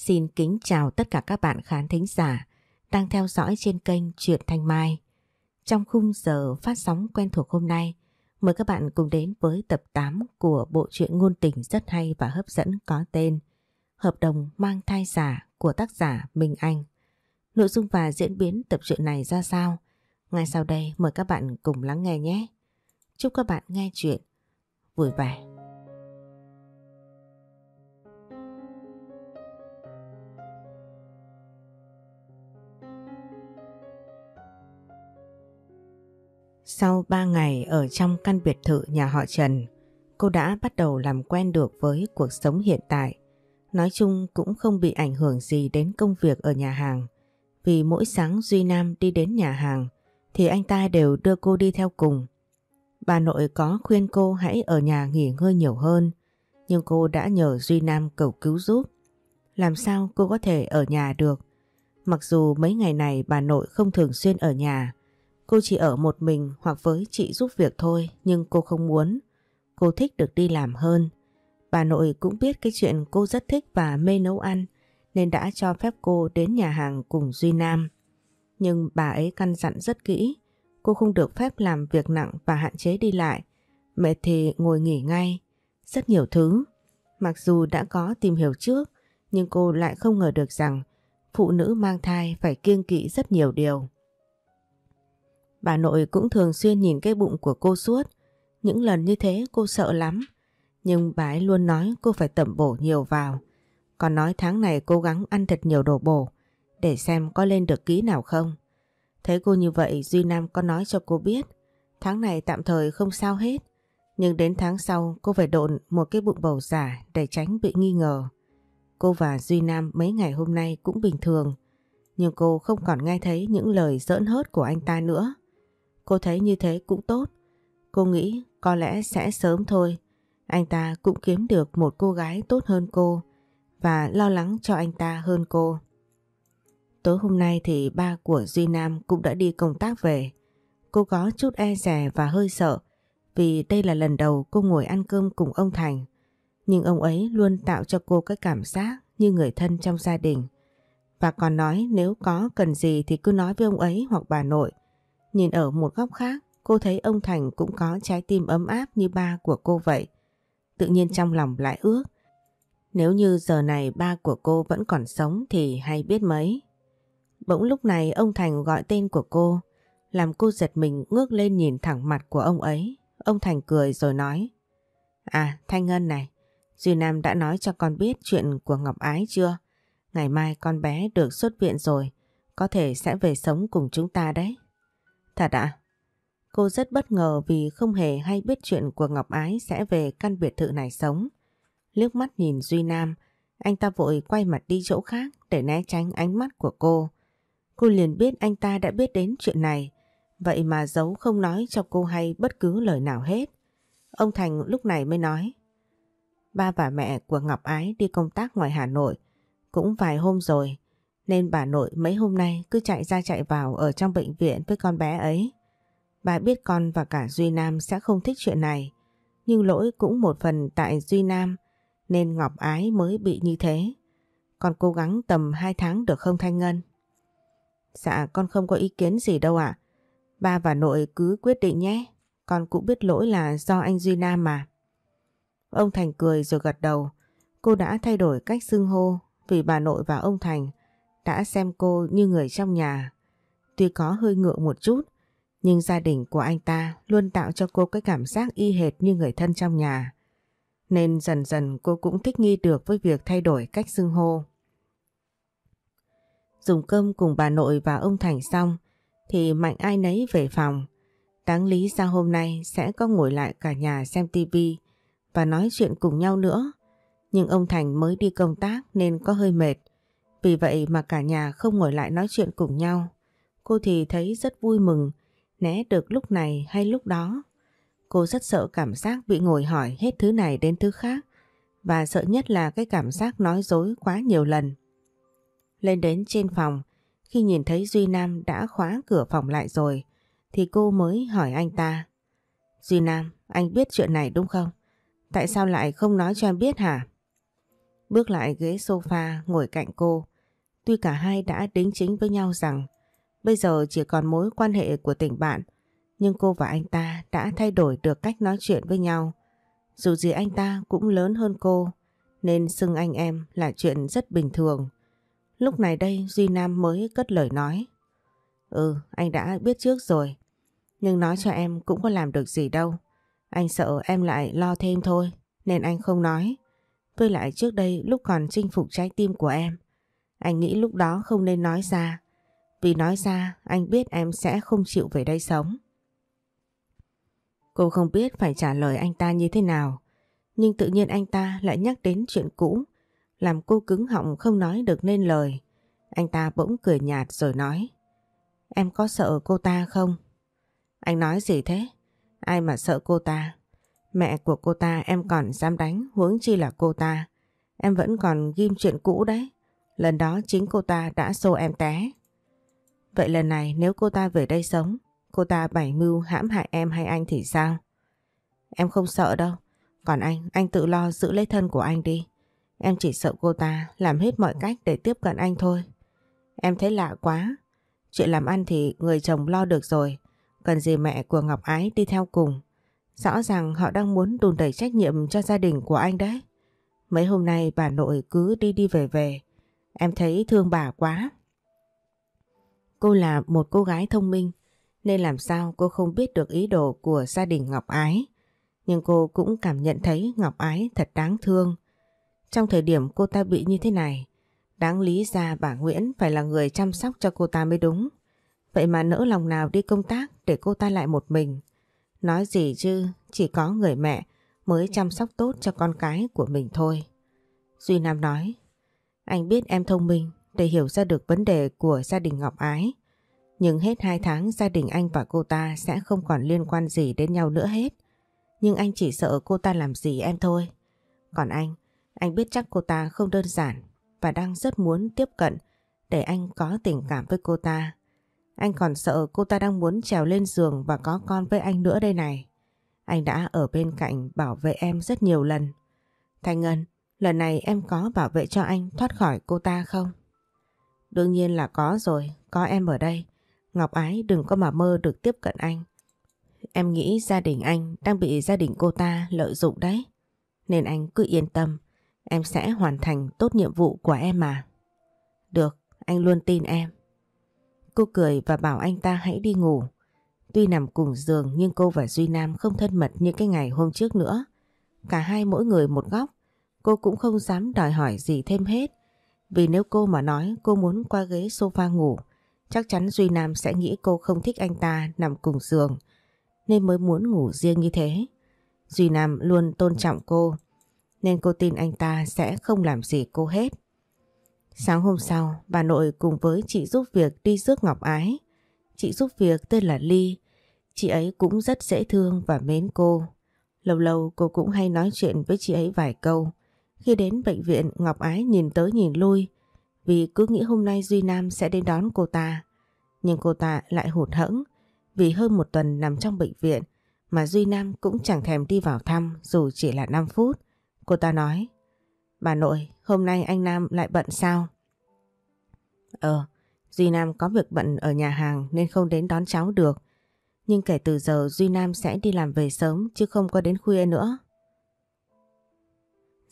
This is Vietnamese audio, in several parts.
Xin kính chào tất cả các bạn khán thính giả đang theo dõi trên kênh Truyện Thanh Mai. Trong khung giờ phát sóng quen thuộc hôm nay, mời các bạn cùng đến với tập 8 của bộ truyện ngôn tình rất hay và hấp dẫn có tên Hợp đồng mang thai giả của tác giả Minh Anh. Nội dung và diễn biến tập truyện này ra sao? Ngay sau đây mời các bạn cùng lắng nghe nhé. Chúc các bạn nghe chuyện vui vẻ. Sau 3 ngày ở trong căn biệt thự nhà họ Trần, cô đã bắt đầu làm quen được với cuộc sống hiện tại. Nói chung cũng không bị ảnh hưởng gì đến công việc ở nhà hàng. Vì mỗi sáng Duy Nam đi đến nhà hàng thì anh ta đều đưa cô đi theo cùng. Bà nội có khuyên cô hãy ở nhà nghỉ ngơi nhiều hơn, nhưng cô đã nhờ Duy Nam cầu cứu giúp. Làm sao cô có thể ở nhà được? Mặc dù mấy ngày này bà nội không thường xuyên ở nhà, Cô chỉ ở một mình hoặc với chị giúp việc thôi nhưng cô không muốn. Cô thích được đi làm hơn. Bà nội cũng biết cái chuyện cô rất thích và mê nấu ăn nên đã cho phép cô đến nhà hàng cùng Duy Nam. Nhưng bà ấy căn dặn rất kỹ, cô không được phép làm việc nặng và hạn chế đi lại. Mệt thì ngồi nghỉ ngay. Rất nhiều thứ. Mặc dù đã có tìm hiểu trước, nhưng cô lại không ngờ được rằng phụ nữ mang thai phải kiêng kỵ rất nhiều điều. Bà nội cũng thường xuyên nhìn cái bụng của cô suốt. Những lần như thế cô sợ lắm. Nhưng bà ấy luôn nói cô phải tẩm bổ nhiều vào. Còn nói tháng này cố gắng ăn thật nhiều đồ bổ, để xem có lên được ký nào không. Thấy cô như vậy, Duy Nam có nói cho cô biết tháng này tạm thời không sao hết. Nhưng đến tháng sau, cô phải độn một cái bụng bầu giả để tránh bị nghi ngờ. Cô và Duy Nam mấy ngày hôm nay cũng bình thường. Nhưng cô không còn nghe thấy những lời giỡn hớt của anh ta nữa. Cô thấy như thế cũng tốt. Cô nghĩ có lẽ sẽ sớm thôi. Anh ta cũng kiếm được một cô gái tốt hơn cô và lo lắng cho anh ta hơn cô. Tối hôm nay thì ba của Duy Nam cũng đã đi công tác về. Cô có chút e rè và hơi sợ vì đây là lần đầu cô ngồi ăn cơm cùng ông Thành. Nhưng ông ấy luôn tạo cho cô cái cảm giác như người thân trong gia đình. Và còn nói nếu có cần gì thì cứ nói với ông ấy hoặc bà nội. Nhìn ở một góc khác, cô thấy ông Thành cũng có trái tim ấm áp như ba của cô vậy. Tự nhiên trong lòng lại ước. Nếu như giờ này ba của cô vẫn còn sống thì hay biết mấy. Bỗng lúc này ông Thành gọi tên của cô, làm cô giật mình ngước lên nhìn thẳng mặt của ông ấy. Ông Thành cười rồi nói. À, Thanh Ngân này, Duy Nam đã nói cho con biết chuyện của Ngọc Ái chưa? Ngày mai con bé được xuất viện rồi, có thể sẽ về sống cùng chúng ta đấy. Thật ạ? Cô rất bất ngờ vì không hề hay biết chuyện của Ngọc Ái sẽ về căn biệt thự này sống. Liếc mắt nhìn Duy Nam, anh ta vội quay mặt đi chỗ khác để né tránh ánh mắt của cô. Cô liền biết anh ta đã biết đến chuyện này, vậy mà giấu không nói cho cô hay bất cứ lời nào hết. Ông Thành lúc này mới nói, ba và mẹ của Ngọc Ái đi công tác ngoài Hà Nội, cũng vài hôm rồi, nên bà nội mấy hôm nay cứ chạy ra chạy vào ở trong bệnh viện với con bé ấy. Bà biết con và cả Duy Nam sẽ không thích chuyện này, nhưng lỗi cũng một phần tại Duy Nam nên Ngọc Ái mới bị như thế. Con cố gắng tầm 2 tháng được không Thanh Ngân? Dạ con không có ý kiến gì đâu ạ. Ba và nội cứ quyết định nhé. Con cũng biết lỗi là do anh Duy Nam mà. Ông Thành cười rồi gật đầu. Cô đã thay đổi cách xưng hô vì bà nội và ông Thành đã xem cô như người trong nhà. Tuy có hơi ngượng một chút, nhưng gia đình của anh ta luôn tạo cho cô cái cảm giác y hệt như người thân trong nhà. Nên dần dần cô cũng thích nghi được với việc thay đổi cách xưng hô. Dùng cơm cùng bà nội và ông Thành xong thì Mạnh ai nấy về phòng. Đáng lý ra hôm nay sẽ có ngồi lại cả nhà xem tivi và nói chuyện cùng nhau nữa. Nhưng ông Thành mới đi công tác nên có hơi mệt. Vì vậy mà cả nhà không ngồi lại nói chuyện cùng nhau. Cô thì thấy rất vui mừng, né được lúc này hay lúc đó. Cô rất sợ cảm giác bị ngồi hỏi hết thứ này đến thứ khác và sợ nhất là cái cảm giác nói dối quá nhiều lần. Lên đến trên phòng, khi nhìn thấy Duy Nam đã khóa cửa phòng lại rồi thì cô mới hỏi anh ta. Duy Nam, anh biết chuyện này đúng không? Tại sao lại không nói cho em biết hả? Bước lại ghế sofa ngồi cạnh cô. Tuy cả hai đã đính chính với nhau rằng bây giờ chỉ còn mối quan hệ của tình bạn, nhưng cô và anh ta đã thay đổi được cách nói chuyện với nhau. Dù gì anh ta cũng lớn hơn cô, nên xưng anh em là chuyện rất bình thường. Lúc này đây Duy Nam mới cất lời nói. Ừ, anh đã biết trước rồi. Nhưng nói cho em cũng có làm được gì đâu. Anh sợ em lại lo thêm thôi, nên anh không nói. Với lại trước đây lúc còn chinh phục trái tim của em, anh nghĩ lúc đó không nên nói ra. Vì nói ra anh biết em sẽ không chịu về đây sống. Cô không biết phải trả lời anh ta như thế nào. Nhưng tự nhiên anh ta lại nhắc đến chuyện cũ, làm cô cứng họng không nói được nên lời. Anh ta bỗng cười nhạt rồi nói. Em có sợ cô ta không? Anh nói gì thế? Ai mà sợ cô ta? Mẹ của cô ta em còn dám đánh huống chi là cô ta. Em vẫn còn ghim chuyện cũ đấy. Lần đó chính cô ta đã xô em té. Vậy lần này nếu cô ta về đây sống, cô ta bảy mưu hãm hại em hay anh thì sao? Em không sợ đâu. Còn anh, anh tự lo giữ lấy thân của anh đi. Em chỉ sợ cô ta làm hết mọi cách để tiếp cận anh thôi. Em thấy lạ quá. Chuyện làm ăn thì người chồng lo được rồi. Cần gì mẹ của Ngọc Ái đi theo cùng. Rõ ràng họ đang muốn đùn đẩy trách nhiệm cho gia đình của anh đấy. Mấy hôm nay bà nội cứ đi đi về về. Em thấy thương bà quá. Cô là một cô gái thông minh nên làm sao cô không biết được ý đồ của gia đình Ngọc Ái. Nhưng cô cũng cảm nhận thấy Ngọc Ái thật đáng thương. Trong thời điểm cô ta bị như thế này, đáng lý ra bà Nguyễn phải là người chăm sóc cho cô ta mới đúng. Vậy mà nỡ lòng nào đi công tác để cô ta lại một mình. Nói gì chứ, chỉ có người mẹ mới chăm sóc tốt cho con cái của mình thôi. Duy Nam nói, anh biết em thông minh để hiểu ra được vấn đề của gia đình Ngọc Ái. Nhưng hết hai tháng gia đình anh và cô ta sẽ không còn liên quan gì đến nhau nữa hết. Nhưng anh chỉ sợ cô ta làm gì em thôi. Còn anh, anh biết chắc cô ta không đơn giản và đang rất muốn tiếp cận để anh có tình cảm với cô ta. Anh còn sợ cô ta đang muốn trèo lên giường và có con với anh nữa đây này. Anh đã ở bên cạnh bảo vệ em rất nhiều lần. Thanh Ngân, lần này em có bảo vệ cho anh thoát khỏi cô ta không? Đương nhiên là có rồi, có em ở đây. Ngọc Ái đừng có mà mơ được tiếp cận anh. Em nghĩ gia đình anh đang bị gia đình cô ta lợi dụng đấy. Nên anh cứ yên tâm, em sẽ hoàn thành tốt nhiệm vụ của em mà. Được, anh luôn tin em. Cô cười và bảo anh ta hãy đi ngủ. Tuy nằm cùng giường nhưng cô và Duy Nam không thân mật như cái ngày hôm trước nữa. Cả hai mỗi người một góc, cô cũng không dám đòi hỏi gì thêm hết. Vì nếu cô mà nói cô muốn qua ghế sofa ngủ, chắc chắn Duy Nam sẽ nghĩ cô không thích anh ta nằm cùng giường, nên mới muốn ngủ riêng như thế. Duy Nam luôn tôn trọng cô, nên cô tin anh ta sẽ không làm gì cô hết. Sáng hôm sau, bà nội cùng với chị giúp việc đi rước Ngọc Ái. Chị giúp việc tên là Ly. Chị ấy cũng rất dễ thương và mến cô. Lâu lâu cô cũng hay nói chuyện với chị ấy vài câu. Khi đến bệnh viện Ngọc Ái nhìn tới nhìn lui vì cứ nghĩ hôm nay Duy Nam sẽ đến đón cô ta. Nhưng cô ta lại hụt hẫng vì hơn một tuần nằm trong bệnh viện mà Duy Nam cũng chẳng thèm đi vào thăm dù chỉ là 5 phút. Cô ta nói Bà nội, hôm nay anh Nam lại bận sao? Ờ, Duy Nam có việc bận ở nhà hàng nên không đến đón cháu được. Nhưng kể từ giờ Duy Nam sẽ đi làm về sớm chứ không có đến khuya nữa.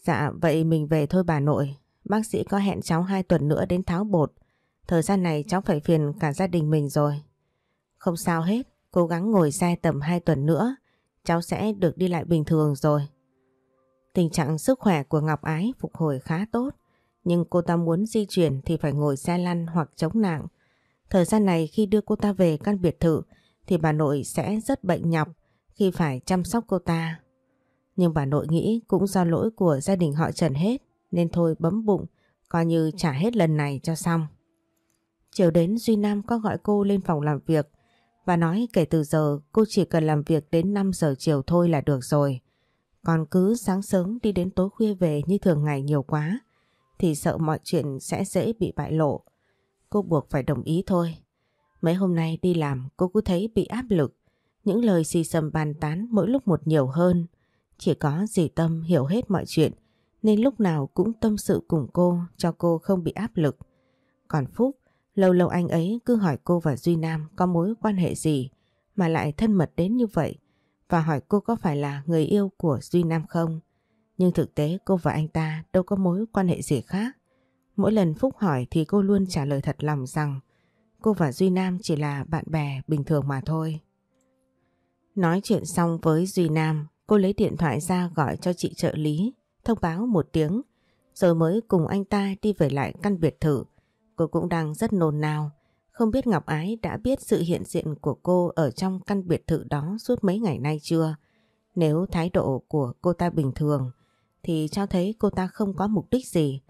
Dạ, vậy mình về thôi bà nội. Bác sĩ có hẹn cháu hai tuần nữa đến tháo bột. Thời gian này cháu phải phiền cả gia đình mình rồi. Không sao hết, cố gắng ngồi xe tầm 2 tuần nữa. Cháu sẽ được đi lại bình thường rồi. Tình trạng sức khỏe của Ngọc Ái phục hồi khá tốt, nhưng cô ta muốn di chuyển thì phải ngồi xe lăn hoặc chống nặng. Thời gian này khi đưa cô ta về căn biệt thự thì bà nội sẽ rất bệnh nhọc khi phải chăm sóc cô ta. Nhưng bà nội nghĩ cũng do lỗi của gia đình họ Trần hết, nên thôi bấm bụng, coi như trả hết lần này cho xong. Chiều đến, Duy Nam có gọi cô lên phòng làm việc và nói kể từ giờ cô chỉ cần làm việc đến 5 giờ chiều thôi là được rồi. Còn cứ sáng sớm đi đến tối khuya về như thường ngày nhiều quá, thì sợ mọi chuyện sẽ dễ bị bại lộ. Cô buộc phải đồng ý thôi. Mấy hôm nay đi làm, cô cứ thấy bị áp lực. Những lời xì xầm bàn tán mỗi lúc một nhiều hơn. Chỉ có dì Tâm hiểu hết mọi chuyện nên lúc nào cũng tâm sự cùng cô cho cô không bị áp lực. Còn Phúc, lâu lâu anh ấy cứ hỏi cô và Duy Nam có mối quan hệ gì mà lại thân mật đến như vậy và hỏi cô có phải là người yêu của Duy Nam không. Nhưng thực tế cô và anh ta đâu có mối quan hệ gì khác. Mỗi lần Phúc hỏi thì cô luôn trả lời thật lòng rằng cô và Duy Nam chỉ là bạn bè bình thường mà thôi. Nói chuyện xong với Duy Nam, cô lấy điện thoại ra gọi cho chị trợ lý, thông báo một tiếng, rồi mới cùng anh ta đi về lại căn biệt thự. Cô cũng đang rất nôn nao, không biết Ngọc Ái đã biết sự hiện diện của cô ở trong căn biệt thự đó suốt mấy ngày nay chưa? Nếu thái độ của cô ta bình thường, thì cho thấy cô ta không có mục đích gì.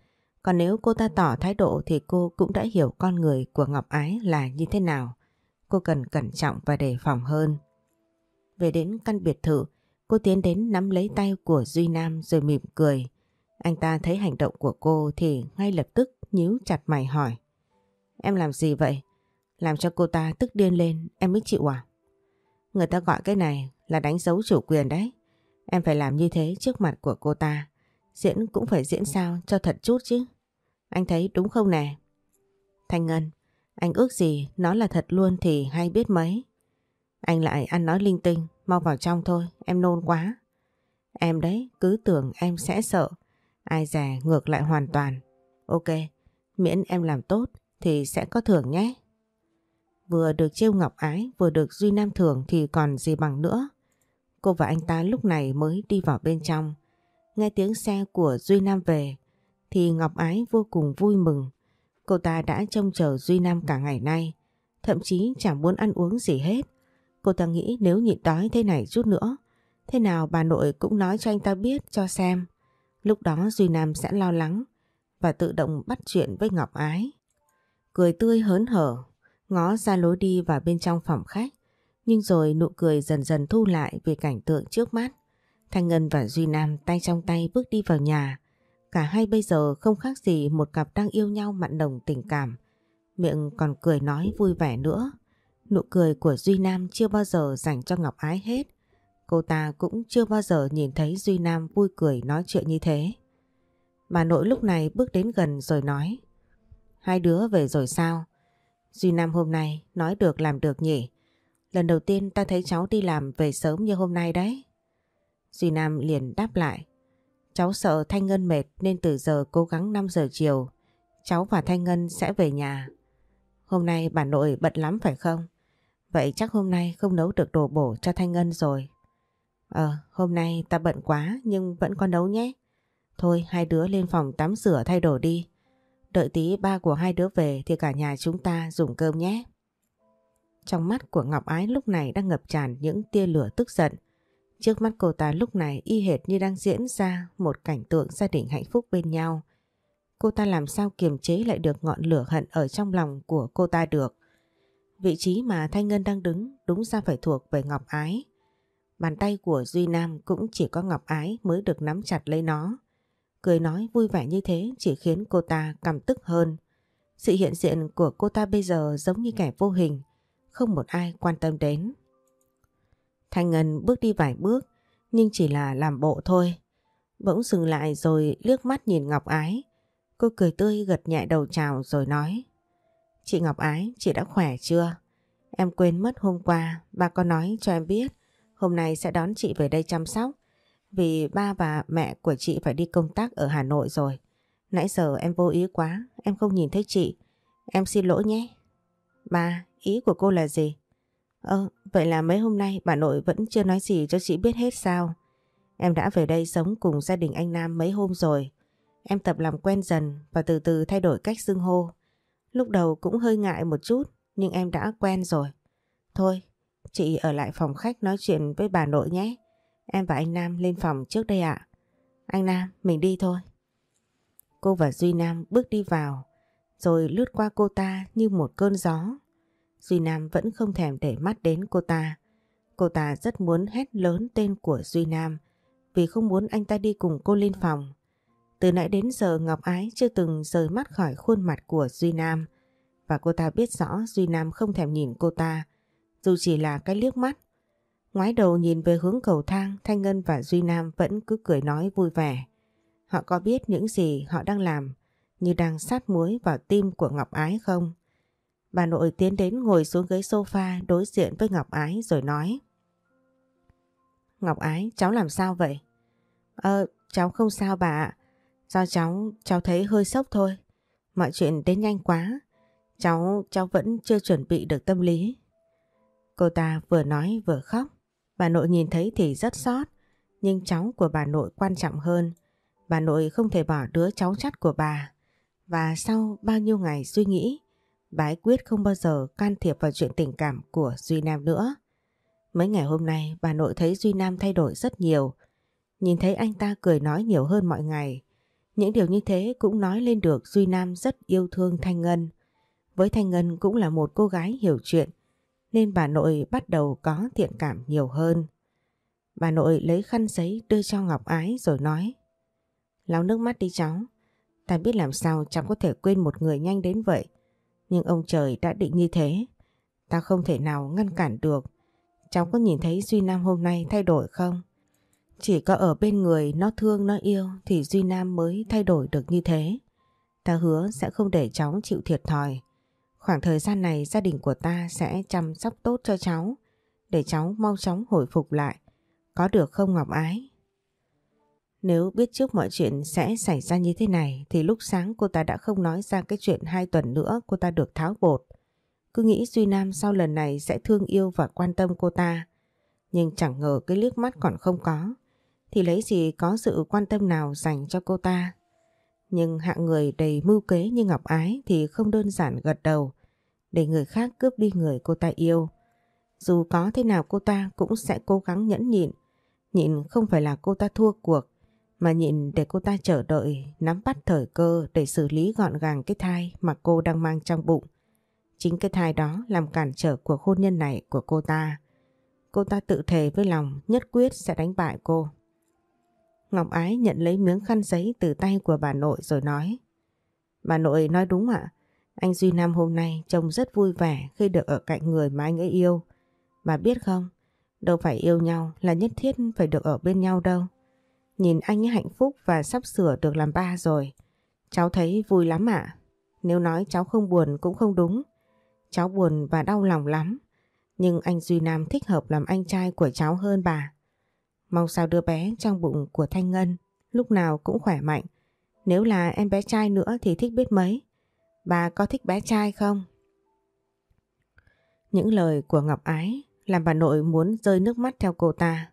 Còn nếu cô ta tỏ thái độ thì cô cũng đã hiểu con người của Ngọc Ái là như thế nào. Cô cần cẩn trọng và đề phòng hơn. Về đến căn biệt thự, cô tiến đến nắm lấy tay của Duy Nam rồi mỉm cười. Anh ta thấy hành động của cô thì ngay lập tức nhíu chặt mày hỏi. Em làm gì vậy? Làm cho cô ta tức điên lên, em mới chịu à? Người ta gọi cái này là đánh dấu chủ quyền đấy. Em phải làm như thế trước mặt của cô ta. Diễn cũng phải diễn sao cho thật chút chứ. Anh thấy đúng không nè? Thanh Ngân, anh ước gì nó là thật luôn thì hay biết mấy. Anh lại ăn nói linh tinh, mau vào trong thôi, em nôn quá. Em đấy, cứ tưởng em sẽ sợ. Ai dè ngược lại hoàn toàn. Ok, miễn em làm tốt thì sẽ có thưởng nhé. Vừa được trêu ngọc ái, vừa được Duy Nam thưởng thì còn gì bằng nữa. Cô và anh ta lúc này mới đi vào bên trong. Nghe tiếng xe của Duy Nam về thì Ngọc Ái vô cùng vui mừng. Cô ta đã trông chờ Duy Nam cả ngày nay, thậm chí chẳng muốn ăn uống gì hết. Cô ta nghĩ nếu nhịn đói thế này chút nữa, thế nào bà nội cũng nói cho anh ta biết cho xem. Lúc đó Duy Nam sẽ lo lắng và tự động bắt chuyện với Ngọc Ái. Cười tươi hớn hở, ngó ra lối đi vào bên trong phòng khách. Nhưng rồi nụ cười dần dần thu lại vì cảnh tượng trước mắt. Thanh Ngân và Duy Nam tay trong tay bước đi vào nhà. Cả hai bây giờ không khác gì một cặp đang yêu nhau mặn nồng tình cảm. Miệng còn cười nói vui vẻ nữa. Nụ cười của Duy Nam chưa bao giờ dành cho Ngọc Ái hết. Cô ta cũng chưa bao giờ nhìn thấy Duy Nam vui cười nói chuyện như thế. Bà nội lúc này bước đến gần rồi nói, Hai đứa về rồi sao? Duy Nam hôm nay nói được làm được nhỉ? Lần đầu tiên ta thấy cháu đi làm về sớm như hôm nay đấy. Duy Nam liền đáp lại. Cháu sợ Thanh Ngân mệt nên từ giờ cố gắng 5 giờ chiều. Cháu và Thanh Ngân sẽ về nhà. Hôm nay bà nội bận lắm phải không? Vậy chắc hôm nay không nấu được đồ bổ cho Thanh Ngân rồi. Ờ, hôm nay ta bận quá nhưng vẫn có nấu nhé. Thôi hai đứa lên phòng tắm rửa thay đồ đi. Đợi tí ba của hai đứa về thì cả nhà chúng ta dùng cơm nhé. Trong mắt của Ngọc Ái lúc này đang ngập tràn những tia lửa tức giận. Trước mắt cô ta lúc này y hệt như đang diễn ra một cảnh tượng gia đình hạnh phúc bên nhau. Cô ta làm sao kiềm chế lại được ngọn lửa hận ở trong lòng của cô ta được. Vị trí mà Thanh Ngân đang đứng đúng ra phải thuộc về Ngọc Ái. Bàn tay của Duy Nam cũng chỉ có Ngọc Ái mới được nắm chặt lấy nó. Cười nói vui vẻ như thế chỉ khiến cô ta căm tức hơn. Sự hiện diện của cô ta bây giờ giống như kẻ vô hình, không một ai quan tâm đến. Thanh Ngân bước đi vài bước, nhưng chỉ là làm bộ thôi. Bỗng dừng lại rồi liếc mắt nhìn Ngọc Ái. Cô cười tươi gật nhẹ đầu chào rồi nói. Chị Ngọc Ái, chị đã khỏe chưa? Em quên mất hôm qua, ba có nói cho em biết hôm nay sẽ đón chị về đây chăm sóc. Vì ba và mẹ của chị phải đi công tác ở Hà Nội rồi. Nãy giờ em vô ý quá, em không nhìn thấy chị. Em xin lỗi nhé. Ba, ý của cô là gì? Ơ, vậy là mấy hôm nay bà nội vẫn chưa nói gì cho chị biết hết sao? Em đã về đây sống cùng gia đình anh Nam mấy hôm rồi. Em tập làm quen dần và từ từ thay đổi cách xưng hô. Lúc đầu cũng hơi ngại một chút, nhưng em đã quen rồi. Thôi, chị ở lại phòng khách nói chuyện với bà nội nhé. Em và anh Nam lên phòng trước đây ạ. Anh Nam, mình đi thôi. Cô và Duy Nam bước đi vào, rồi lướt qua cô ta như một cơn gió. Duy Nam vẫn không thèm để mắt đến cô ta. Cô ta rất muốn hét lớn tên của Duy Nam vì không muốn anh ta đi cùng cô lên phòng. Từ nãy đến giờ Ngọc Ái chưa từng rời mắt khỏi khuôn mặt của Duy Nam và cô ta biết rõ Duy Nam không thèm nhìn cô ta dù chỉ là cái liếc mắt. Ngoái đầu nhìn về hướng cầu thang Thanh Ngân và Duy Nam vẫn cứ cười nói vui vẻ. Họ có biết những gì họ đang làm như đang sát muối vào tim của Ngọc Ái không? Bà nội tiến đến ngồi xuống ghế sofa đối diện với Ngọc Ái rồi nói. Ngọc Ái, cháu làm sao vậy? Ờ, cháu không sao bà ạ. Do cháu, cháu thấy hơi sốc thôi. Mọi chuyện đến nhanh quá. Cháu, cháu vẫn chưa chuẩn bị được tâm lý. Cô ta vừa nói vừa khóc. Bà nội nhìn thấy thì rất xót. Nhưng cháu của bà nội quan trọng hơn. Bà nội không thể bỏ đứa cháu chắt của bà. Và sau bao nhiêu ngày suy nghĩ, bà ấy quyết không bao giờ can thiệp vào chuyện tình cảm của Duy Nam nữa. Mấy ngày hôm nay bà nội thấy Duy Nam thay đổi rất nhiều. Nhìn thấy anh ta cười nói nhiều hơn mọi ngày. Những điều như thế cũng nói lên được Duy Nam rất yêu thương Thanh Ngân. Với Thanh Ngân cũng là một cô gái hiểu chuyện, nên bà nội bắt đầu có thiện cảm nhiều hơn. Bà nội lấy khăn giấy đưa cho Ngọc Ái rồi nói, Lau nước mắt đi cháu. Ta biết làm sao cháu có thể quên một người nhanh đến vậy. Nhưng ông trời đã định như thế. Ta không thể nào ngăn cản được. Cháu có nhìn thấy Duy Nam hôm nay thay đổi không? Chỉ có ở bên người nó thương, nó yêu thì Duy Nam mới thay đổi được như thế. Ta hứa sẽ không để cháu chịu thiệt thòi. Khoảng thời gian này gia đình của ta sẽ chăm sóc tốt cho cháu, để cháu mau chóng hồi phục lại. Có được không Ngọc Ái? Nếu biết trước mọi chuyện sẽ xảy ra như thế này, thì lúc sáng cô ta đã không nói ra cái chuyện hai tuần nữa cô ta được tháo bột. Cứ nghĩ Duy Nam sau lần này sẽ thương yêu và quan tâm cô ta. Nhưng chẳng ngờ cái liếc mắt còn không có. Thì lấy gì có sự quan tâm nào dành cho cô ta. Nhưng hạng người đầy mưu kế như Ngọc Ái thì không đơn giản gật đầu. Để người khác cướp đi người cô ta yêu. Dù có thế nào cô ta cũng sẽ cố gắng nhẫn nhịn. Nhịn không phải là cô ta thua cuộc, mà nhịn để cô ta chờ đợi, nắm bắt thời cơ để xử lý gọn gàng cái thai mà cô đang mang trong bụng. Chính cái thai đó làm cản trở cuộc hôn nhân này của cô ta. Cô ta tự thề với lòng nhất quyết sẽ đánh bại cô. Ngọc Ái nhận lấy miếng khăn giấy từ tay của bà nội rồi nói Bà nội nói đúng ạ. Anh Duy Nam hôm nay trông rất vui vẻ khi được ở cạnh người mà anh ấy yêu. Bà biết không, đâu phải yêu nhau là nhất thiết phải được ở bên nhau đâu. Nhìn anh ấy hạnh phúc và sắp sửa được làm ba rồi. Cháu thấy vui lắm ạ. Nếu nói cháu không buồn cũng không đúng. Cháu buồn và đau lòng lắm. Nhưng anh Duy Nam thích hợp làm anh trai của cháu hơn bà. Mong sao đứa bé trong bụng của Thanh Ngân lúc nào cũng khỏe mạnh. Nếu là em bé trai nữa thì thích biết mấy. Bà có thích bé trai không? Những lời của Ngọc Ái làm bà nội muốn rơi nước mắt theo cô ta.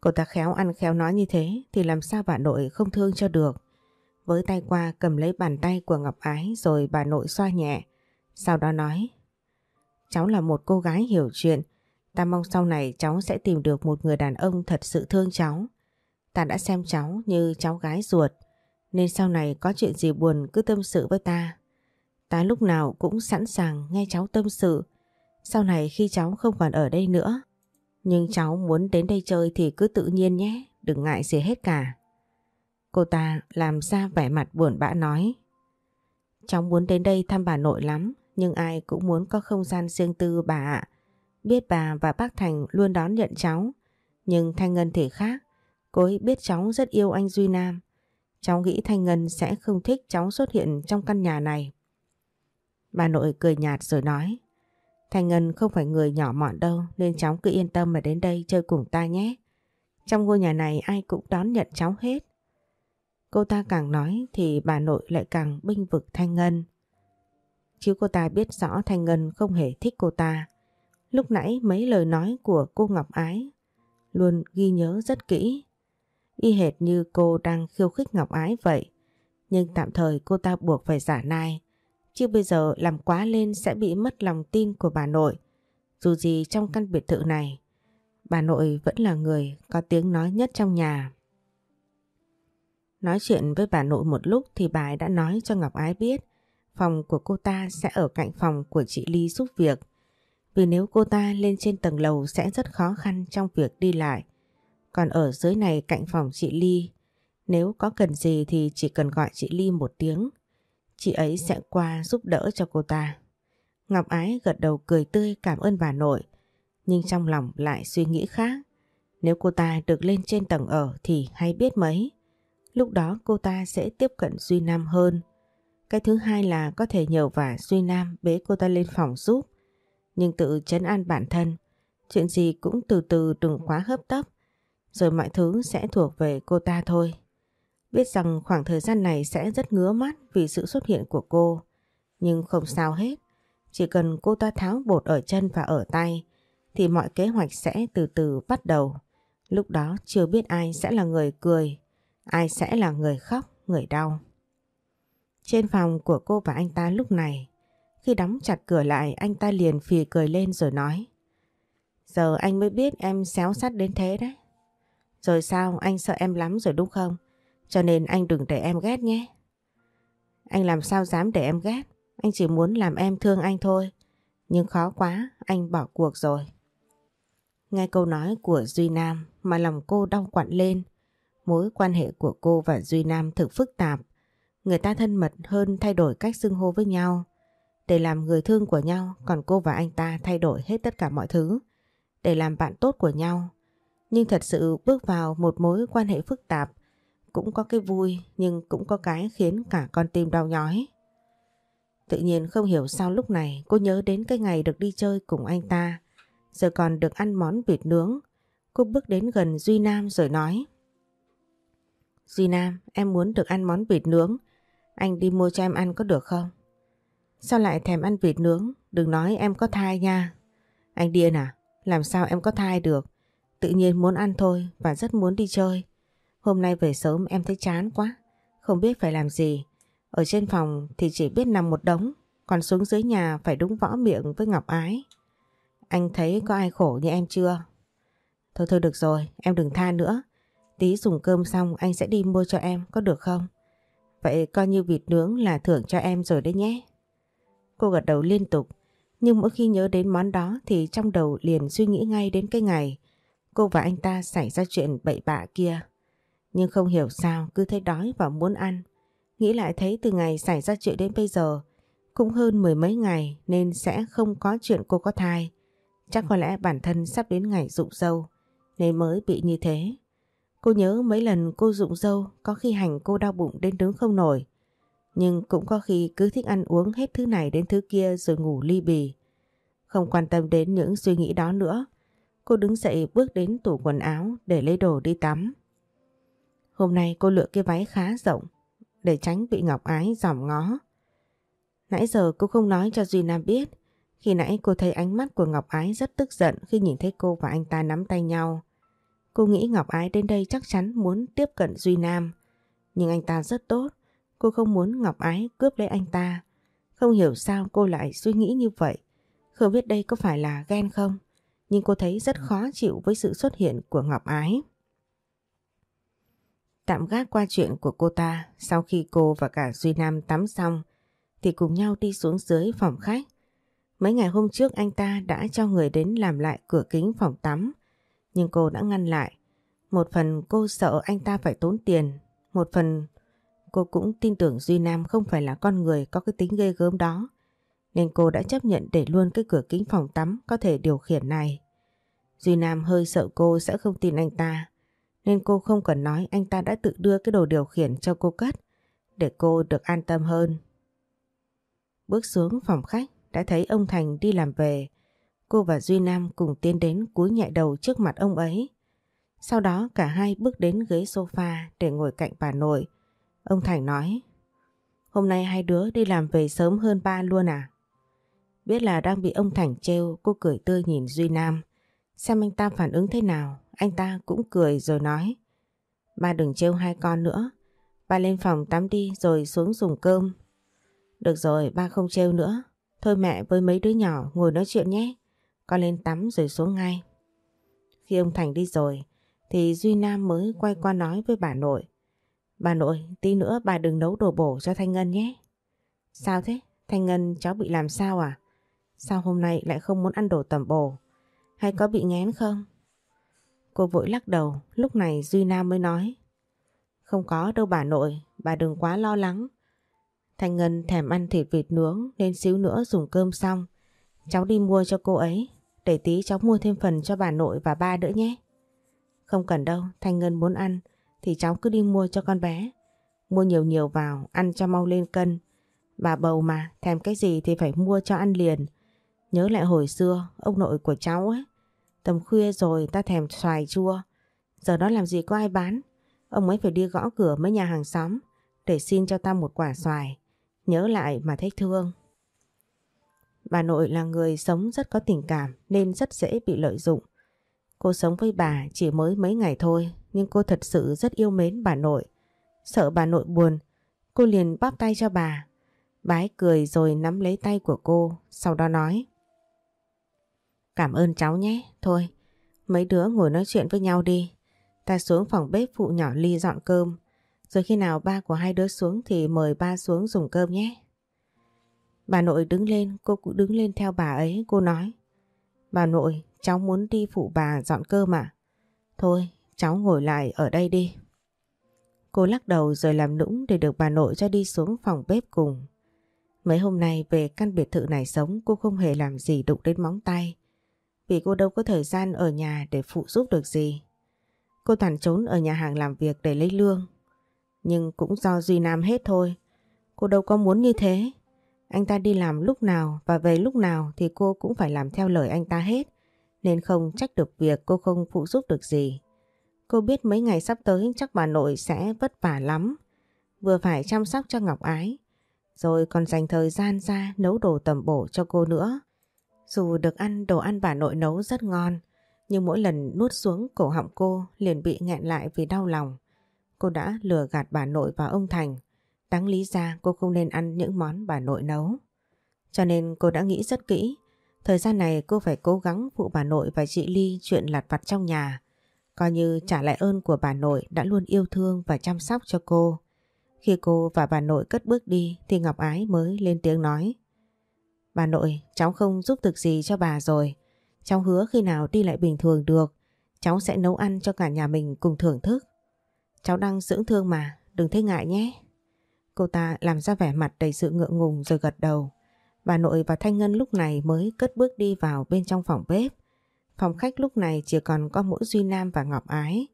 Cô ta khéo ăn khéo nói như thế thì làm sao bà nội không thương cho được. Với tay qua cầm lấy bàn tay của Ngọc Ái rồi bà nội xoa nhẹ. Sau đó nói, Cháu là một cô gái hiểu chuyện. Ta mong sau này cháu sẽ tìm được một người đàn ông thật sự thương cháu. Ta đã xem cháu như cháu gái ruột. Nên sau này có chuyện gì buồn cứ tâm sự với ta. Ta lúc nào cũng sẵn sàng nghe cháu tâm sự. Sau này khi cháu không còn ở đây nữa nhưng cháu muốn đến đây chơi thì cứ tự nhiên nhé, đừng ngại gì hết cả. Cô ta làm ra vẻ mặt buồn bã nói. Cháu muốn đến đây thăm bà nội lắm, nhưng ai cũng muốn có không gian riêng tư bà ạ. Biết bà và bác Thành luôn đón nhận cháu, nhưng Thanh Ngân thì khác. Cô ấy biết cháu rất yêu anh Duy Nam. Cháu nghĩ Thanh Ngân sẽ không thích cháu xuất hiện trong căn nhà này. Bà nội cười nhạt rồi nói. Thanh Ngân không phải người nhỏ mọn đâu nên cháu cứ yên tâm mà đến đây chơi cùng ta nhé. Trong ngôi nhà này ai cũng đón nhận cháu hết. Cô ta càng nói thì bà nội lại càng binh vực Thanh Ngân. Chứ cô ta biết rõ Thanh Ngân không hề thích cô ta. Lúc nãy mấy lời nói của cô Ngọc Ái luôn ghi nhớ rất kỹ. Y hệt như cô đang khiêu khích Ngọc Ái vậy. Nhưng tạm thời cô ta buộc phải giả nai Chứ bây giờ làm quá lên sẽ bị mất lòng tin của bà nội. Dù gì trong căn biệt thự này, bà nội vẫn là người có tiếng nói nhất trong nhà. Nói chuyện với bà nội một lúc thì bà ấy đã nói cho Ngọc Ái biết phòng của cô ta sẽ ở cạnh phòng của chị Ly giúp việc. Vì nếu cô ta lên trên tầng lầu sẽ rất khó khăn trong việc đi lại. Còn ở dưới này cạnh phòng chị Ly, nếu có cần gì thì chỉ cần gọi chị Ly một tiếng chị ấy sẽ qua giúp đỡ cho cô ta. Ngọc Ái gật đầu cười tươi cảm ơn bà nội, nhưng trong lòng lại suy nghĩ khác. Nếu cô ta được lên trên tầng ở thì hay biết mấy. lúc đó cô ta sẽ tiếp cận Duy Nam hơn. Cái thứ hai là có thể nhờ vả Duy Nam bế cô ta lên phòng giúp. Nhưng tự chấn an bản thân, chuyện gì cũng từ từ đừng quá hấp tấp, rồi mọi thứ sẽ thuộc về cô ta thôi. Biết rằng khoảng thời gian này sẽ rất ngứa mắt vì sự xuất hiện của cô, nhưng không sao hết. Chỉ cần cô ta tháo bột ở chân và ở tay, thì mọi kế hoạch sẽ từ từ bắt đầu. Lúc đó chưa biết ai sẽ là người cười, ai sẽ là người khóc, người đau. Trên phòng của cô và anh ta lúc này, khi đóng chặt cửa lại anh ta liền phì cười lên rồi nói Giờ anh mới biết em xéo sắt đến thế đấy. Rồi sao anh sợ em lắm rồi đúng không? Cho nên anh đừng để em ghét nhé. Anh làm sao dám để em ghét? Anh chỉ muốn làm em thương anh thôi. Nhưng khó quá, anh bỏ cuộc rồi. Nghe câu nói của Duy Nam mà lòng cô đau quặn lên. Mối quan hệ của cô và Duy Nam thực phức tạp. Người ta thân mật hơn thay đổi cách xưng hô với nhau. Để làm người thương của nhau, còn cô và anh ta thay đổi hết tất cả mọi thứ. Để làm bạn tốt của nhau. Nhưng thật sự bước vào một mối quan hệ phức tạp cũng có cái vui nhưng cũng có cái khiến cả con tim đau nhói. Tự nhiên không hiểu sao lúc này cô nhớ đến cái ngày được đi chơi cùng anh ta giờ còn được ăn món vịt nướng. Cô bước đến gần Duy Nam rồi nói Duy Nam, em muốn được ăn món vịt nướng. Anh đi mua cho em ăn có được không? Sao lại thèm ăn vịt nướng? Đừng nói em có thai nha. Anh điên à? Làm sao em có thai được? Tự nhiên muốn ăn thôi và rất muốn đi chơi. Hôm nay về sớm em thấy chán quá. Không biết phải làm gì. Ở trên phòng thì chỉ biết nằm một đống. Còn xuống dưới nhà phải đúng võ miệng với Ngọc Ái. Anh thấy có ai khổ như em chưa? Thôi thôi được rồi, em đừng tha nữa. Tí dùng cơm xong anh sẽ đi mua cho em, có được không? Vậy coi như vịt nướng là thưởng cho em rồi đấy nhé. Cô gật đầu liên tục, nhưng mỗi khi nhớ đến món đó thì trong đầu liền suy nghĩ ngay đến cái ngày cô và anh ta xảy ra chuyện bậy bạ kia. Nhưng không hiểu sao cứ thấy đói và muốn ăn. Nghĩ lại thấy từ ngày xảy ra chuyện đến bây giờ cũng hơn mười mấy ngày nên sẽ không có chuyện cô có thai. Chắc có lẽ bản thân sắp đến ngày rụng dâu nên mới bị như thế. Cô nhớ mấy lần cô rụng dâu có khi hành cô đau bụng đến đứng không nổi. Nhưng cũng có khi cứ thích ăn uống hết thứ này đến thứ kia rồi ngủ ly bì. Không quan tâm đến những suy nghĩ đó nữa. Cô đứng dậy bước đến tủ quần áo để lấy đồ đi tắm. Hôm nay cô lựa cái váy khá rộng để tránh bị Ngọc Ái giỏm ngó. Nãy giờ cô không nói cho Duy Nam biết, khi nãy cô thấy ánh mắt của Ngọc Ái rất tức giận khi nhìn thấy cô và anh ta nắm tay nhau. Cô nghĩ Ngọc Ái đến đây chắc chắn muốn tiếp cận Duy Nam. Nhưng anh ta rất tốt. Cô không muốn Ngọc Ái cướp lấy anh ta. Không hiểu sao cô lại suy nghĩ như vậy. Không biết đây có phải là ghen không? Nhưng cô thấy rất khó chịu với sự xuất hiện của Ngọc Ái. Tạm gác qua chuyện của cô ta, sau khi cô và cả Duy Nam tắm xong, thì cùng nhau đi xuống dưới phòng khách. Mấy ngày hôm trước anh ta đã cho người đến làm lại cửa kính phòng tắm, nhưng cô đã ngăn lại. Một phần cô sợ anh ta phải tốn tiền, một phần cô cũng tin tưởng Duy Nam không phải là con người có cái tính ghê gớm đó. Nên cô đã chấp nhận để luôn cái cửa kính phòng tắm có thể điều khiển này. Duy Nam hơi sợ cô sẽ không tin anh ta, nên cô không cần nói anh ta đã tự đưa cái đồ điều khiển cho cô cất, để cô được an tâm hơn. Bước xuống phòng khách, đã thấy ông Thành đi làm về. Cô và Duy Nam cùng tiến đến cúi nhẹ đầu trước mặt ông ấy. Sau đó cả hai bước đến ghế sofa để ngồi cạnh bà nội. Ông Thành nói, hôm nay hai đứa đi làm về sớm hơn ba luôn à? Biết là đang bị ông Thành trêu, cô cười tươi nhìn Duy Nam. Xem anh ta phản ứng thế nào, anh ta cũng cười rồi nói. Ba đừng trêu hai con nữa, ba lên phòng tắm đi rồi xuống dùng cơm. Được rồi, ba không trêu nữa, Thôi mẹ với mấy đứa nhỏ ngồi nói chuyện nhé. Con lên tắm rồi xuống ngay. Khi ông Thành đi rồi thì Duy Nam mới quay qua nói với bà nội. Bà nội, tí nữa bà đừng nấu đồ bổ cho Thanh Ngân nhé. Sao thế? Thanh Ngân cháu bị làm sao à? Sao hôm nay lại không muốn ăn đồ tẩm bổ? Hay có bị ngén không? Cô vội lắc đầu, lúc này Duy Nam mới nói. Không có đâu bà nội, bà đừng quá lo lắng. Thanh Ngân thèm ăn thịt vịt nướng nên xíu nữa dùng cơm xong. Cháu đi mua cho cô ấy. Để tí cháu mua thêm phần cho bà nội và ba nữa nhé. Không cần đâu, Thanh Ngân muốn ăn thì cháu cứ đi mua cho con bé. Mua nhiều nhiều vào, ăn cho mau lên cân. Bà bầu mà, thèm cái gì thì phải mua cho ăn liền. Nhớ lại hồi xưa, ông nội của cháu ấy. Tầm khuya rồi ta thèm xoài chua. Giờ đó làm gì có ai bán. Ông ấy phải đi gõ cửa mấy nhà hàng xóm để xin cho ta một quả xoài. Nhớ lại mà thấy thương. Bà nội là người sống rất có tình cảm nên rất dễ bị lợi dụng. Cô sống với bà chỉ mới mấy ngày thôi nhưng cô thật sự rất yêu mến bà nội. Sợ bà nội buồn, cô liền bóp tay cho bà. Bái cười rồi nắm lấy tay của cô, sau đó nói. Cảm ơn cháu nhé, thôi, mấy đứa ngồi nói chuyện với nhau đi. Ta xuống phòng bếp phụ nhỏ ly dọn cơm, rồi khi nào ba của hai đứa xuống thì mời ba xuống dùng cơm nhé. Bà nội đứng lên, cô cũng đứng lên theo bà ấy, cô nói. Bà nội, cháu muốn đi phụ bà dọn cơm à? Thôi, cháu ngồi lại ở đây đi. Cô lắc đầu rồi làm nũng để được bà nội cho đi xuống phòng bếp cùng. Mấy hôm nay về căn biệt thự này sống, cô không hề làm gì đụng đến móng tay. Vì cô đâu có thời gian ở nhà để phụ giúp được gì. Cô toàn trốn ở nhà hàng làm việc để lấy lương. Nhưng cũng do Duy Nam hết thôi. Cô đâu có muốn như thế. Anh ta đi làm lúc nào và về lúc nào thì cô cũng phải làm theo lời anh ta hết. Nên không trách được việc cô không phụ giúp được gì. Cô biết mấy ngày sắp tới chắc bà nội sẽ vất vả lắm. Vừa phải chăm sóc cho Ngọc Ái. Rồi còn dành thời gian ra nấu đồ tầm bổ cho cô nữa. Dù được ăn đồ ăn bà nội nấu rất ngon. Nhưng mỗi lần nuốt xuống cổ họng cô liền bị nghẹn lại vì đau lòng. Cô đã lừa gạt bà nội và ông Thành. Đáng lý ra cô không nên ăn những món bà nội nấu. Cho nên cô đã nghĩ rất kỹ. Thời gian này cô phải cố gắng phụ bà nội và chị Ly chuyện lặt vặt trong nhà. Coi như trả lại ơn của bà nội đã luôn yêu thương và chăm sóc cho cô. Khi cô và bà nội cất bước đi thì Ngọc Ái mới lên tiếng nói. Bà nội, cháu không giúp được gì cho bà rồi. Cháu hứa khi nào đi lại bình thường được, cháu sẽ nấu ăn cho cả nhà mình cùng thưởng thức. Cháu đang dưỡng thương mà, đừng thấy ngại nhé. Cô ta làm ra vẻ mặt đầy sự ngượng ngùng rồi gật đầu. Bà nội và Thanh Ngân lúc này mới cất bước đi vào bên trong phòng bếp. Phòng khách lúc này chỉ còn có mỗi Duy Nam và Ngọc Ái.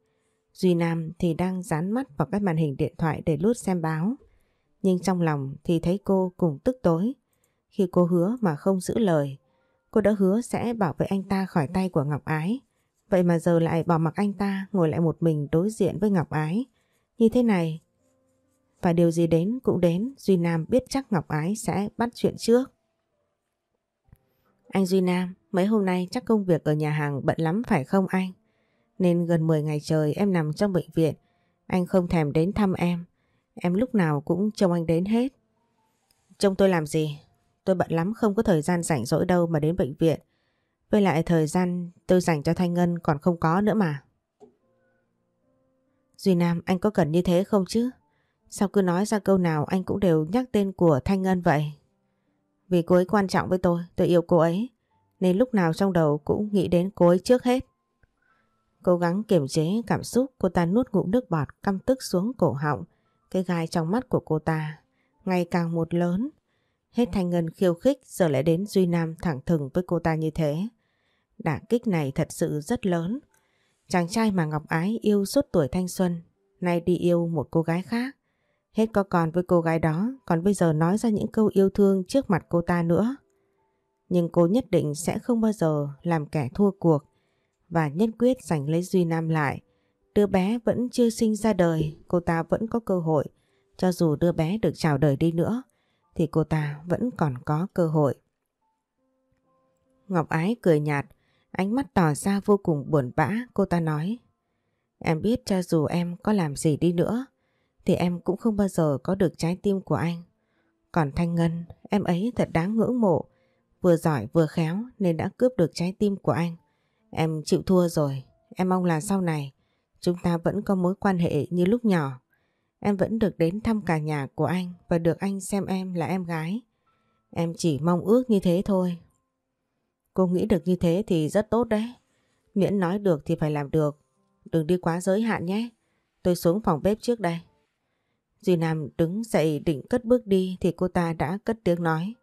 Duy Nam thì đang dán mắt vào cái màn hình điện thoại để lút xem báo. Nhưng trong lòng thì thấy cô cùng tức tối. Khi cô hứa mà không giữ lời, cô đã hứa sẽ bảo vệ anh ta khỏi tay của Ngọc Ái. Vậy mà giờ lại bỏ mặc anh ta ngồi lại một mình đối diện với Ngọc Ái. Như thế này, và điều gì đến cũng đến, Duy Nam biết chắc Ngọc Ái sẽ bắt chuyện trước. Anh Duy Nam, mấy hôm nay chắc công việc ở nhà hàng bận lắm phải không anh? Nên gần 10 ngày trời em nằm trong bệnh viện, anh không thèm đến thăm em. Em lúc nào cũng trông anh đến hết. Trông tôi làm gì? Tôi bận lắm không có thời gian rảnh rỗi đâu mà đến bệnh viện. Với lại thời gian tôi dành cho Thanh Ngân còn không có nữa mà. Duy Nam anh có cần như thế không chứ? Sao cứ nói ra câu nào anh cũng đều nhắc tên của Thanh Ngân vậy? Vì cô ấy quan trọng với tôi, tôi yêu cô ấy. Nên lúc nào trong đầu cũng nghĩ đến cô ấy trước hết. Cố gắng kiềm chế cảm xúc cô ta nuốt ngụm nước bọt căm tức xuống cổ họng. Cái gai trong mắt của cô ta ngày càng một lớn. Hết Thanh Ngân khiêu khích giờ lại đến Duy Nam thẳng thừng với cô ta như thế. Đả kích này thật sự rất lớn. Chàng trai mà Ngọc Ái yêu suốt tuổi thanh xuân, nay đi yêu một cô gái khác. Hết có còn với cô gái đó, còn bây giờ nói ra những câu yêu thương trước mặt cô ta nữa. Nhưng cô nhất định sẽ không bao giờ làm kẻ thua cuộc và nhất quyết giành lấy Duy Nam lại. Đứa bé vẫn chưa sinh ra đời, cô ta vẫn có cơ hội. Cho dù đứa bé được chào đời đi nữa, thì cô ta vẫn còn có cơ hội. Ngọc Ái cười nhạt, ánh mắt tỏ ra vô cùng buồn bã, cô ta nói. Em biết cho dù em có làm gì đi nữa, thì em cũng không bao giờ có được trái tim của anh. Còn Thanh Ngân, em ấy thật đáng ngưỡng mộ, vừa giỏi vừa khéo nên đã cướp được trái tim của anh. Em chịu thua rồi, em mong là sau này chúng ta vẫn có mối quan hệ như lúc nhỏ. Em vẫn được đến thăm cả nhà của anh và được anh xem em là em gái. Em chỉ mong ước như thế thôi. Cô nghĩ được như thế thì rất tốt đấy. Miễn nói được thì phải làm được. Đừng đi quá giới hạn nhé. Tôi xuống phòng bếp trước đây. Duy Nam đứng dậy định cất bước đi thì cô ta đã cất tiếng nói.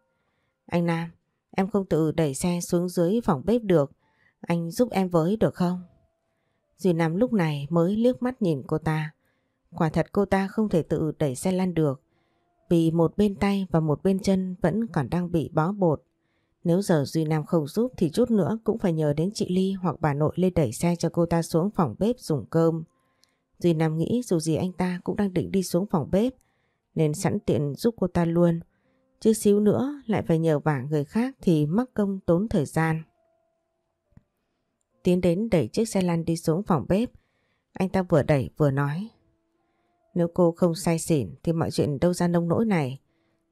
Anh Nam, em không tự đẩy xe xuống dưới phòng bếp được. Anh giúp em với được không? Duy Nam lúc này mới liếc mắt nhìn cô ta. Quả thật cô ta không thể tự đẩy xe lăn được, vì một bên tay và một bên chân vẫn còn đang bị bó bột. Nếu giờ Duy Nam không giúp thì chút nữa cũng phải nhờ đến chị Ly hoặc bà nội lên đẩy xe cho cô ta xuống phòng bếp dùng cơm. Duy Nam nghĩ dù gì anh ta cũng đang định đi xuống phòng bếp, nên sẵn tiện giúp cô ta luôn. Chứ xíu nữa lại phải nhờ vả người khác thì mắc công tốn thời gian. Tiến đến đẩy chiếc xe lăn đi xuống phòng bếp. Anh ta vừa đẩy vừa nói. Nếu cô không say xỉn thì mọi chuyện đâu ra nông nỗi này.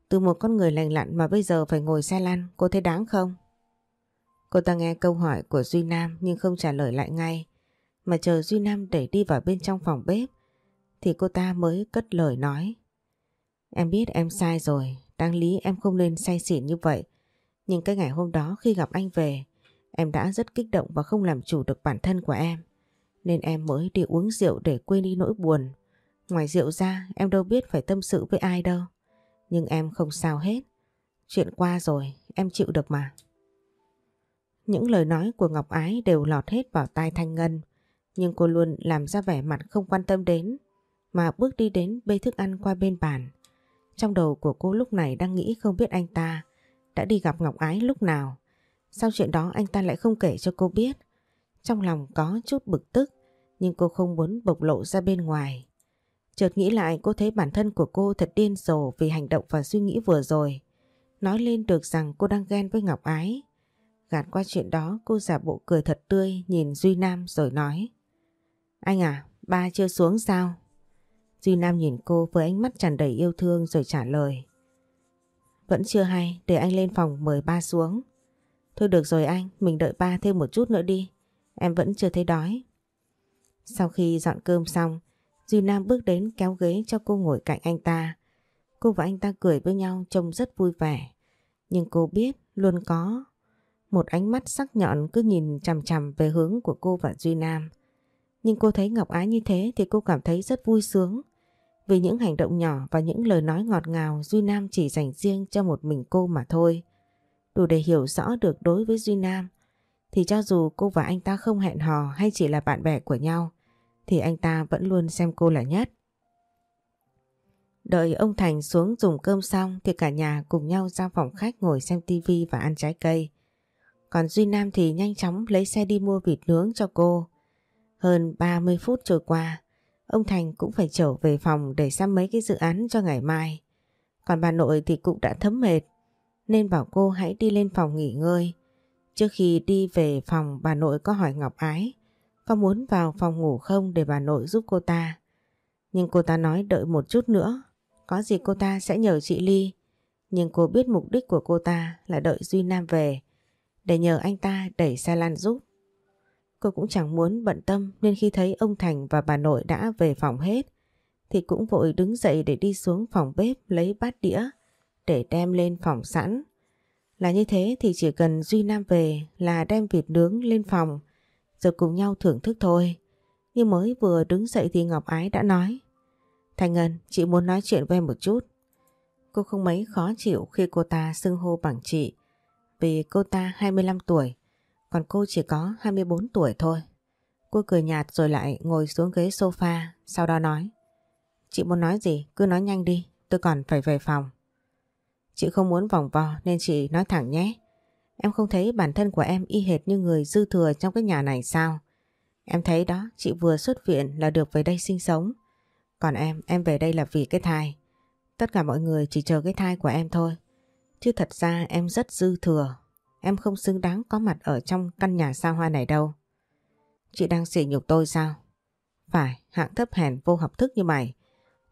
Từ một con người lành lặn mà bây giờ phải ngồi xe lăn, cô thấy đáng không? Cô ta nghe câu hỏi của Duy Nam nhưng không trả lời lại ngay. Mà chờ Duy Nam đẩy đi vào bên trong phòng bếp thì cô ta mới cất lời nói. Em biết em sai rồi, đáng lý em không nên say xỉn như vậy. Nhưng cái ngày hôm đó khi gặp anh về, em đã rất kích động và không làm chủ được bản thân của em. Nên em mới đi uống rượu để quên đi nỗi buồn. Ngoài rượu ra em đâu biết phải tâm sự với ai đâu. Nhưng em không sao hết. Chuyện qua rồi, em chịu được mà. Những lời nói của Ngọc Ái đều lọt hết vào tai Thanh Ngân. Nhưng cô luôn làm ra vẻ mặt không quan tâm đến. Mà bước đi đến bê thức ăn qua bên bàn. Trong đầu của cô lúc này đang nghĩ không biết anh ta đã đi gặp Ngọc Ái lúc nào. Sau chuyện đó anh ta lại không kể cho cô biết. Trong lòng có chút bực tức nhưng cô không muốn bộc lộ ra bên ngoài. Chợt nghĩ lại cô thấy bản thân của cô thật điên rồ vì hành động và suy nghĩ vừa rồi. Nói lên được rằng cô đang ghen với Ngọc Ái. Gạt qua chuyện đó cô giả bộ cười thật tươi nhìn Duy Nam rồi nói. Anh à, ba chưa xuống sao? Duy Nam nhìn cô với ánh mắt tràn đầy yêu thương rồi trả lời. Vẫn chưa hay, để anh lên phòng mời ba xuống. Thôi được rồi anh, mình đợi ba thêm một chút nữa đi. Em vẫn chưa thấy đói. Sau khi dọn cơm xong, Duy Nam bước đến kéo ghế cho cô ngồi cạnh anh ta. Cô và anh ta cười với nhau trông rất vui vẻ. Nhưng cô biết luôn có một ánh mắt sắc nhọn cứ nhìn chằm chằm về hướng của cô và Duy Nam. Nhưng cô thấy Ngọc Ái như thế thì cô cảm thấy rất vui sướng. Vì những hành động nhỏ và những lời nói ngọt ngào Duy Nam chỉ dành riêng cho một mình cô mà thôi. Đủ để hiểu rõ được đối với Duy Nam thì cho dù cô và anh ta không hẹn hò hay chỉ là bạn bè của nhau thì anh ta vẫn luôn xem cô là nhất. Đợi ông Thành xuống dùng cơm xong thì cả nhà cùng nhau ra phòng khách ngồi xem tivi và ăn trái cây. Còn Duy Nam thì nhanh chóng lấy xe đi mua vịt nướng cho cô. Hơn 30 phút trôi qua, ông Thành cũng phải trở về phòng để xem mấy cái dự án cho ngày mai. Còn bà nội thì cũng đã thấm mệt, nên bảo cô hãy đi lên phòng nghỉ ngơi. Trước khi đi về phòng bà nội có hỏi Ngọc Ái có muốn vào phòng ngủ không để bà nội giúp cô ta. Nhưng cô ta nói đợi một chút nữa, có gì cô ta sẽ nhờ chị Ly. Nhưng cô biết mục đích của cô ta là đợi Duy Nam về để nhờ anh ta đẩy xe lan giúp. Cô cũng chẳng muốn bận tâm nên khi thấy ông Thành và bà nội đã về phòng hết thì cũng vội đứng dậy để đi xuống phòng bếp lấy bát đĩa để đem lên phòng sẵn. Là như thế thì chỉ cần Duy Nam về là đem vịt nướng lên phòng rồi cùng nhau thưởng thức thôi. Nhưng mới vừa đứng dậy thì Ngọc Ái đã nói Thành Ngân, chị muốn nói chuyện với em một chút. Cô không mấy khó chịu khi cô ta xưng hô bằng chị vì cô ta 25 tuổi còn cô chỉ có 24 tuổi thôi. Cô cười nhạt rồi lại ngồi xuống ghế sofa sau đó nói Chị muốn nói gì cứ nói nhanh đi tôi còn phải về phòng. Chị không muốn vòng vo nên chị nói thẳng nhé. Em không thấy bản thân của em y hệt như người dư thừa trong cái nhà này sao? Em thấy đó, chị vừa xuất viện là được về đây sinh sống. Còn em, em về đây là vì cái thai. Tất cả mọi người chỉ chờ cái thai của em thôi. Chứ thật ra em rất dư thừa. Em không xứng đáng có mặt ở trong căn nhà xa hoa này đâu. Chị đang sỉ nhục tôi sao? Phải, hạng thấp hèn vô học thức như mày.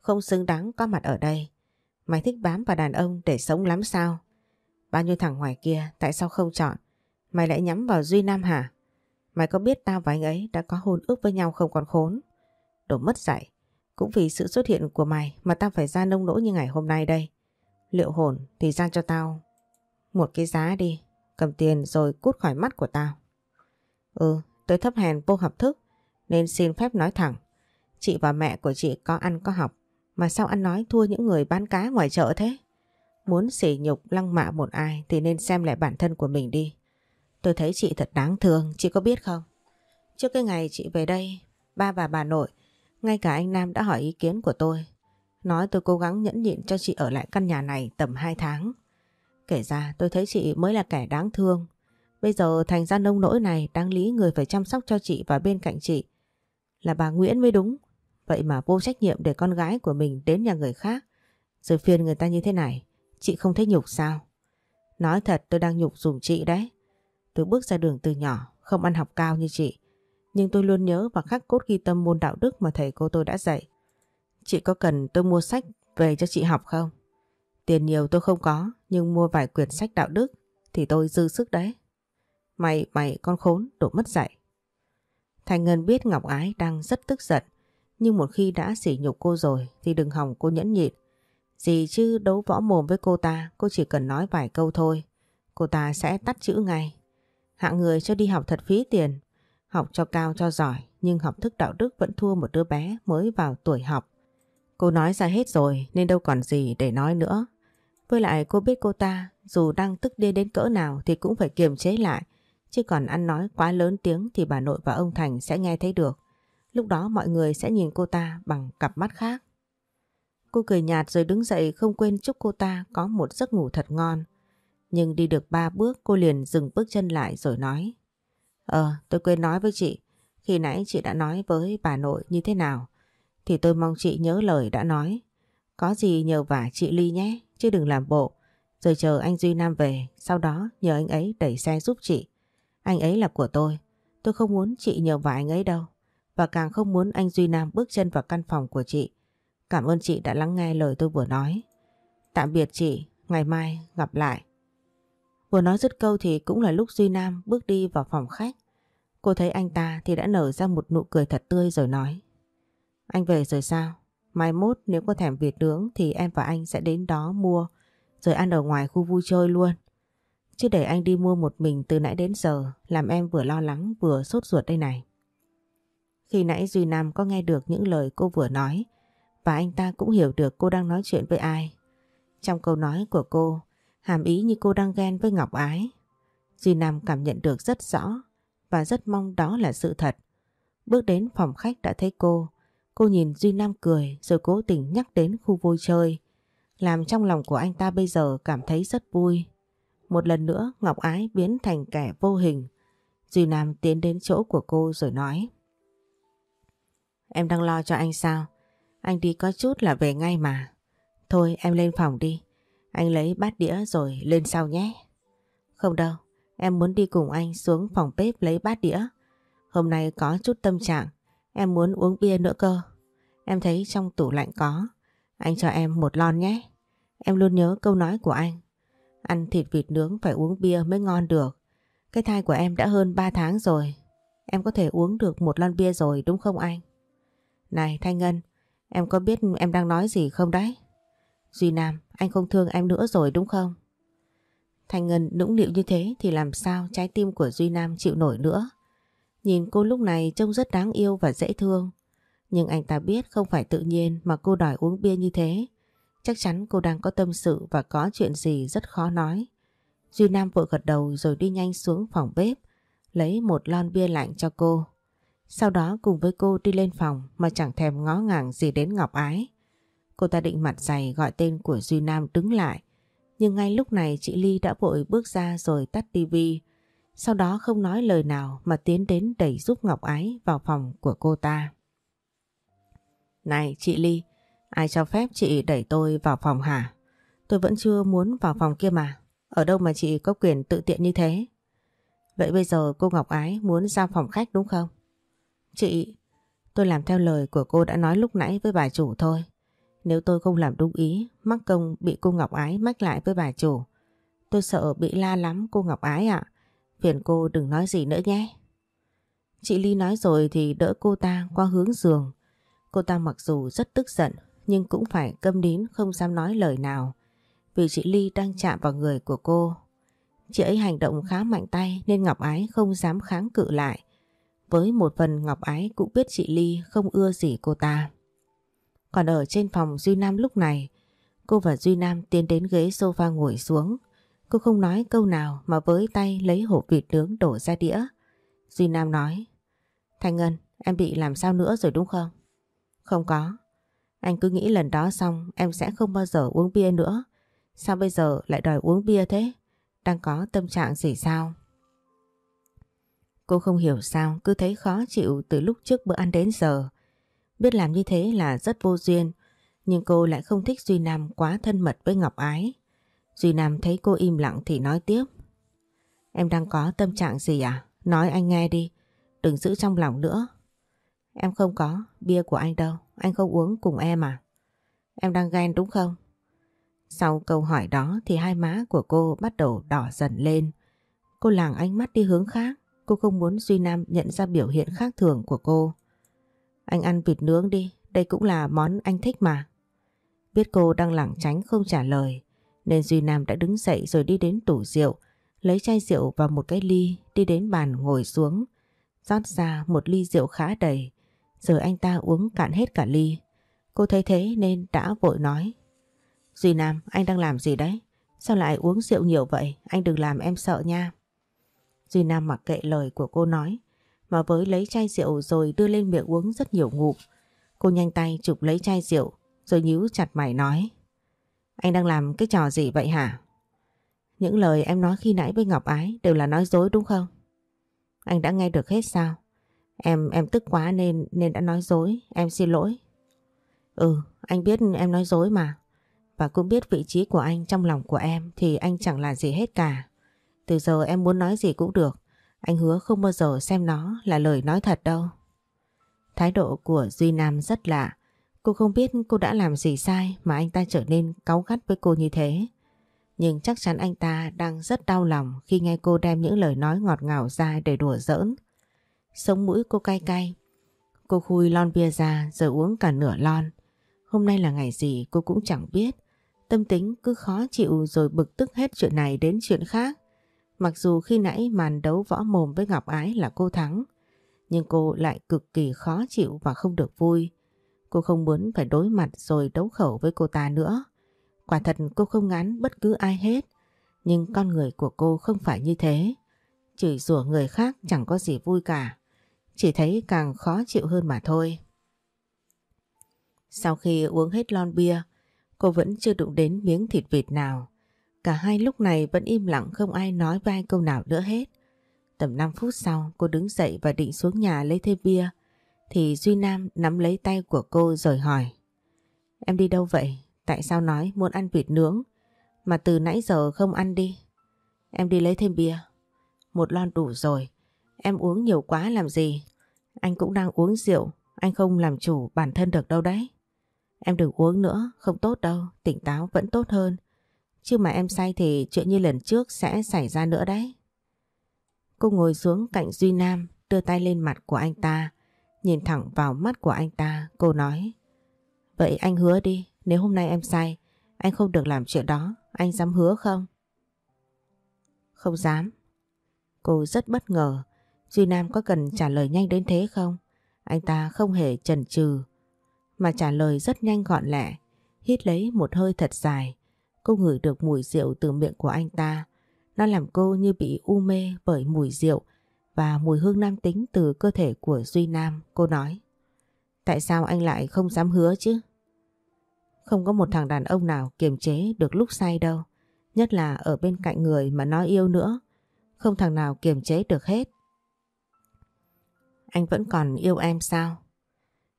Không xứng đáng có mặt ở đây. Mày thích bám vào đàn ông để sống lắm sao? Bao nhiêu thằng ngoài kia tại sao không chọn? Mày lại nhắm vào Duy Nam hả? Mày có biết tao và anh ấy đã có hôn ước với nhau không còn khốn? Đồ mất dạy. Cũng vì sự xuất hiện của mày mà tao phải ra nông nỗi như ngày hôm nay đây. Liệu hồn thì ra cho tao một cái giá đi. Cầm tiền rồi cút khỏi mắt của tao. Ừ, tôi thấp hèn vô học thức nên xin phép nói thẳng. Chị và mẹ của chị có ăn có học mà sao ăn nói thua những người bán cá ngoài chợ thế? Muốn sỉ nhục lăng mạ một ai thì nên xem lại bản thân của mình đi. Tôi thấy chị thật đáng thương, chị có biết không? Trước cái ngày chị về đây, ba và bà nội Ngay cả anh Nam đã hỏi ý kiến của tôi. Nói tôi cố gắng nhẫn nhịn cho chị ở lại căn nhà này tầm 2 tháng. Kể ra tôi thấy chị mới là kẻ đáng thương. Bây giờ thành ra nông nỗi này đáng lý người phải chăm sóc cho chị và bên cạnh chị. Là bà Nguyễn mới đúng. Vậy mà vô trách nhiệm để con gái của mình đến nhà người khác. Rồi phiền người ta như thế này. Chị không thấy nhục sao? Nói thật tôi đang nhục dùm chị đấy. Tôi bước ra đường từ nhỏ, không ăn học cao như chị. Nhưng tôi luôn nhớ và khắc cốt ghi tâm môn đạo đức mà thầy cô tôi đã dạy. Chị có cần tôi mua sách về cho chị học không? Tiền nhiều tôi không có, nhưng mua vài quyển sách đạo đức thì tôi dư sức đấy. Mày, mày con khốn, đổ mất dạy. Thành Ngân biết Ngọc Ái đang rất tức giận, nhưng một khi đã sỉ nhục cô rồi thì đừng hòng cô nhẫn nhịn. Gì chứ đấu võ mồm với cô ta, cô chỉ cần nói vài câu thôi. Cô ta sẽ tắt chữ ngay. hạ người cho đi học thật phí tiền. Học cho cao cho giỏi, nhưng học thức đạo đức vẫn thua một đứa bé mới vào tuổi học. Cô nói ra hết rồi nên đâu còn gì để nói nữa. Với lại cô biết cô ta dù đang tức điên đến cỡ nào thì cũng phải kiềm chế lại. Chứ còn ăn nói quá lớn tiếng thì bà nội và ông Thành sẽ nghe thấy được. Lúc đó mọi người sẽ nhìn cô ta bằng cặp mắt khác. Cô cười nhạt rồi đứng dậy không quên chúc cô ta có một giấc ngủ thật ngon. Nhưng đi được ba bước cô liền dừng bước chân lại rồi nói. Ờ, tôi quên nói với chị. Khi nãy chị đã nói với bà nội như thế nào? Thì tôi mong chị nhớ lời đã nói. Có gì nhờ vả chị Ly nhé, chứ đừng làm bộ. Rồi chờ anh Duy Nam về, sau đó nhờ anh ấy đẩy xe giúp chị. Anh ấy là của tôi. Tôi không muốn chị nhờ vào anh ấy đâu. Và càng không muốn anh Duy Nam bước chân vào căn phòng của chị. Cảm ơn chị đã lắng nghe lời tôi vừa nói. Tạm biệt chị, ngày mai gặp lại. Vừa nói dứt câu thì cũng là lúc Duy Nam bước đi vào phòng khách. Cô thấy anh ta thì đã nở ra một nụ cười thật tươi rồi nói. Anh về rồi sao? Mai mốt nếu có thèm vịt nướng thì em và anh sẽ đến đó mua rồi ăn ở ngoài khu vui chơi luôn. Chứ để anh đi mua một mình từ nãy đến giờ làm em vừa lo lắng vừa sốt ruột đây này. Khi nãy Duy Nam có nghe được những lời cô vừa nói và anh ta cũng hiểu được cô đang nói chuyện với ai. Trong câu nói của cô, hàm ý như cô đang ghen với Ngọc Ái. Duy Nam cảm nhận được rất rõ và rất mong đó là sự thật. Bước đến phòng khách đã thấy cô. Cô nhìn Duy Nam cười rồi cố tình nhắc đến khu vui chơi. Làm trong lòng của anh ta bây giờ cảm thấy rất vui. Một lần nữa Ngọc Ái biến thành kẻ vô hình. Duy Nam tiến đến chỗ của cô rồi nói. Em đang lo cho anh sao? Anh đi có chút là về ngay mà. Thôi em lên phòng đi. Anh lấy bát đĩa rồi lên sau nhé. Không đâu, em muốn đi cùng anh xuống phòng bếp lấy bát đĩa. Hôm nay có chút tâm trạng, em muốn uống bia nữa cơ. Em thấy trong tủ lạnh có. Anh cho em một lon nhé. Em luôn nhớ câu nói của anh. Ăn thịt vịt nướng phải uống bia mới ngon được. Cái thai của em đã hơn 3 tháng rồi. Em có thể uống được một lon bia rồi đúng không anh? Này Thanh Ngân, em có biết em đang nói gì không đấy? Duy Nam, anh không thương em nữa rồi đúng không? Thanh Ngân nũng nịu như thế thì làm sao trái tim của Duy Nam chịu nổi nữa. Nhìn cô lúc này trông rất đáng yêu và dễ thương. Nhưng anh ta biết không phải tự nhiên mà cô đòi uống bia như thế. Chắc chắn cô đang có tâm sự và có chuyện gì rất khó nói. Duy Nam vội gật đầu rồi đi nhanh xuống phòng bếp, lấy một lon bia lạnh cho cô. Sau đó cùng với cô đi lên phòng mà chẳng thèm ngó ngàng gì đến Ngọc Ái. Cô ta định mặt dày gọi tên của Duy Nam đứng lại. Nhưng ngay lúc này chị Ly đã vội bước ra rồi tắt tivi. Sau đó không nói lời nào mà tiến đến đẩy giúp Ngọc Ái vào phòng của cô ta. Này chị Ly, ai cho phép chị đẩy tôi vào phòng hả? Tôi vẫn chưa muốn vào phòng kia mà. Ở đâu mà chị có quyền tự tiện như thế? Vậy bây giờ cô Ngọc Ái muốn ra phòng khách đúng không? Chị, tôi làm theo lời của cô đã nói lúc nãy với bà chủ thôi. Nếu tôi không làm đúng ý, mắc công bị cô Ngọc Ái mách lại với bà chủ. Tôi sợ bị la lắm cô Ngọc Ái ạ. Phiền cô đừng nói gì nữa nhé. Chị Ly nói rồi thì đỡ cô ta qua hướng giường. Cô ta mặc dù rất tức giận nhưng cũng phải câm nín không dám nói lời nào. Vì chị Ly đang chạm vào người của cô. Chị ấy hành động khá mạnh tay nên Ngọc Ái không dám kháng cự lại. Với một phần Ngọc Ái cũng biết chị Ly không ưa gì cô ta. Còn ở trên phòng Duy Nam lúc này, cô và Duy Nam tiến đến ghế sofa ngồi xuống. Cô không nói câu nào mà với tay lấy hộp vịt nướng đổ ra đĩa. Duy Nam nói, Thanh Ngân, em bị làm sao nữa rồi đúng không? Không có. Anh cứ nghĩ lần đó xong em sẽ không bao giờ uống bia nữa. Sao bây giờ lại đòi uống bia thế? Đang có tâm trạng gì sao? Cô không hiểu sao cứ thấy khó chịu từ lúc trước bữa ăn đến giờ. Biết làm như thế là rất vô duyên, nhưng cô lại không thích Duy Nam quá thân mật với Ngọc Ái. Duy Nam thấy cô im lặng thì nói tiếp. Em đang có tâm trạng gì à? Nói anh nghe đi, đừng giữ trong lòng nữa. Em không có, bia của anh đâu, anh không uống cùng em à? Em đang ghen đúng không? Sau câu hỏi đó thì hai má của cô bắt đầu đỏ dần lên. Cô làng ánh mắt đi hướng khác, cô không muốn Duy Nam nhận ra biểu hiện khác thường của cô. Anh ăn vịt nướng đi, đây cũng là món anh thích mà. Biết cô đang lảng tránh không trả lời, nên Duy Nam đã đứng dậy rồi đi đến tủ rượu, lấy chai rượu và một cái ly, đi đến bàn ngồi xuống, rót ra một ly rượu khá đầy, rồi anh ta uống cạn hết cả ly. Cô thấy thế nên đã vội nói. Duy Nam, anh đang làm gì đấy? Sao lại uống rượu nhiều vậy? Anh đừng làm em sợ nha. Duy Nam mặc kệ lời của cô nói, mà với lấy chai rượu rồi đưa lên miệng uống rất nhiều ngụm. Cô nhanh tay chụp lấy chai rượu, rồi nhíu chặt mày nói. Anh đang làm cái trò gì vậy hả? Những lời em nói khi nãy với Ngọc Ái đều là nói dối đúng không? Anh đã nghe được hết sao? Em em tức quá nên nên đã nói dối, em xin lỗi. Ừ, anh biết em nói dối mà. Và cũng biết vị trí của anh trong lòng của em thì anh chẳng là gì hết cả. Từ giờ em muốn nói gì cũng được. Anh hứa không bao giờ xem nó là lời nói thật đâu. Thái độ của Duy Nam rất lạ. Cô không biết cô đã làm gì sai mà anh ta trở nên cáu gắt với cô như thế. Nhưng chắc chắn anh ta đang rất đau lòng khi nghe cô đem những lời nói ngọt ngào ra để đùa giỡn. Sống mũi cô cay cay. Cô khui lon bia ra rồi uống cả nửa lon. Hôm nay là ngày gì cô cũng chẳng biết. Tâm tính cứ khó chịu rồi bực tức hết chuyện này đến chuyện khác. Mặc dù khi nãy màn đấu võ mồm với Ngọc Ái là cô thắng, nhưng cô lại cực kỳ khó chịu và không được vui. Cô không muốn phải đối mặt rồi đấu khẩu với cô ta nữa. Quả thật cô không ngán bất cứ ai hết, nhưng con người của cô không phải như thế. Chửi rủa người khác chẳng có gì vui cả, chỉ thấy càng khó chịu hơn mà thôi. Sau khi uống hết lon bia, cô vẫn chưa đụng đến miếng thịt vịt nào. Cả hai lúc này vẫn im lặng không ai nói vai câu nào nữa hết. Tầm 5 phút sau cô đứng dậy và định xuống nhà lấy thêm bia thì Duy Nam nắm lấy tay của cô rồi hỏi Em đi đâu vậy? Tại sao nói muốn ăn vịt nướng mà từ nãy giờ không ăn đi? Em đi lấy thêm bia. Một lon đủ rồi. Em uống nhiều quá làm gì? Anh cũng đang uống rượu. Anh không làm chủ bản thân được đâu đấy. Em đừng uống nữa, không tốt đâu. Tỉnh táo vẫn tốt hơn. Chứ mà em say thì chuyện như lần trước sẽ xảy ra nữa đấy. Cô ngồi xuống cạnh Duy Nam, đưa tay lên mặt của anh ta, nhìn thẳng vào mắt của anh ta, cô nói. Vậy anh hứa đi, nếu hôm nay em sai, anh không được làm chuyện đó, anh dám hứa không? Không dám. Cô rất bất ngờ, Duy Nam có cần trả lời nhanh đến thế không? Anh ta không hề chần chừ, mà trả lời rất nhanh gọn lẹ, hít lấy một hơi thật dài, Cô ngửi được mùi rượu từ miệng của anh ta. Nó làm cô như bị u mê bởi mùi rượu và mùi hương nam tính từ cơ thể của Duy Nam. Cô nói, tại sao anh lại không dám hứa chứ? Không có một thằng đàn ông nào kiềm chế được lúc say đâu. Nhất là ở bên cạnh người mà nó yêu nữa. Không thằng nào kiềm chế được hết. Anh vẫn còn yêu em sao?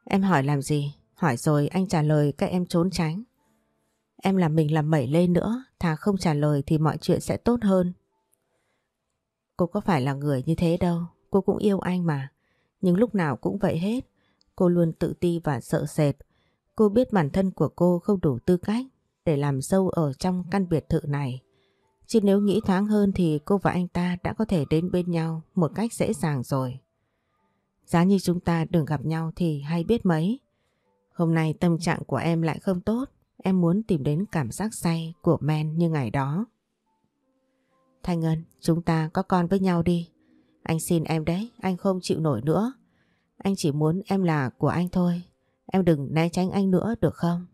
Em hỏi làm gì? Hỏi rồi anh trả lời các em trốn tránh. Em làm mình làm mẩy lên nữa, thà không trả lời thì mọi chuyện sẽ tốt hơn. Cô có phải là người như thế đâu, cô cũng yêu anh mà. Nhưng lúc nào cũng vậy hết, cô luôn tự ti và sợ sệt. Cô biết bản thân của cô không đủ tư cách để làm dâu ở trong căn biệt thự này. Chứ nếu nghĩ thoáng hơn thì cô và anh ta đã có thể đến bên nhau một cách dễ dàng rồi. Giá như chúng ta đừng gặp nhau thì hay biết mấy. Hôm nay tâm trạng của em lại không tốt. Em muốn tìm đến cảm giác say của men như ngày đó. Thanh Ngân, chúng ta có con với nhau đi. Anh xin em đấy, anh không chịu nổi nữa. Anh chỉ muốn em là của anh thôi. Em đừng né tránh anh nữa được không?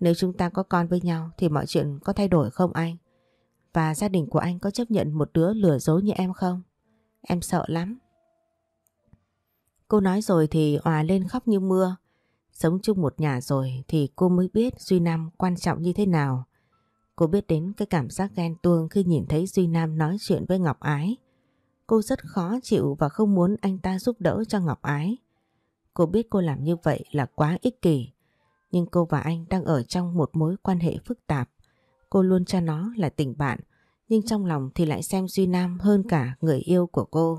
Nếu chúng ta có con với nhau thì mọi chuyện có thay đổi không anh? Và gia đình của anh có chấp nhận một đứa lừa dối như em không? Em sợ lắm. Cô nói rồi thì òa lên khóc như mưa. Sống chung một nhà rồi thì cô mới biết Duy Nam quan trọng như thế nào. Cô biết đến cái cảm giác ghen tuông khi nhìn thấy Duy Nam nói chuyện với Ngọc Ái. Cô rất khó chịu và không muốn anh ta giúp đỡ cho Ngọc Ái. Cô biết cô làm như vậy là quá ích kỷ. Nhưng cô và anh đang ở trong một mối quan hệ phức tạp. Cô luôn cho nó là tình bạn. Nhưng trong lòng thì lại xem Duy Nam hơn cả người yêu của cô.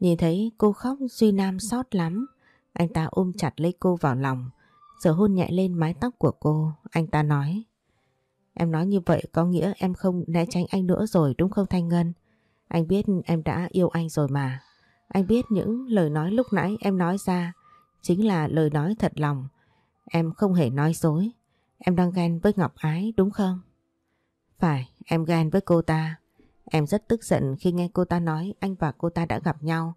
Nhìn thấy cô khóc, Duy Nam xót lắm. Anh ta ôm chặt lấy cô vào lòng. Giờ hôn nhẹ lên mái tóc của cô. Anh ta nói. Em nói như vậy có nghĩa em không né tránh anh nữa rồi đúng không Thanh Ngân? Anh biết em đã yêu anh rồi mà. Anh biết những lời nói lúc nãy em nói ra chính là lời nói thật lòng. Em không hề nói dối. Em đang ghen với Ngọc Ái đúng không? Phải, em ghen với cô ta. Em rất tức giận khi nghe cô ta nói anh và cô ta đã gặp nhau.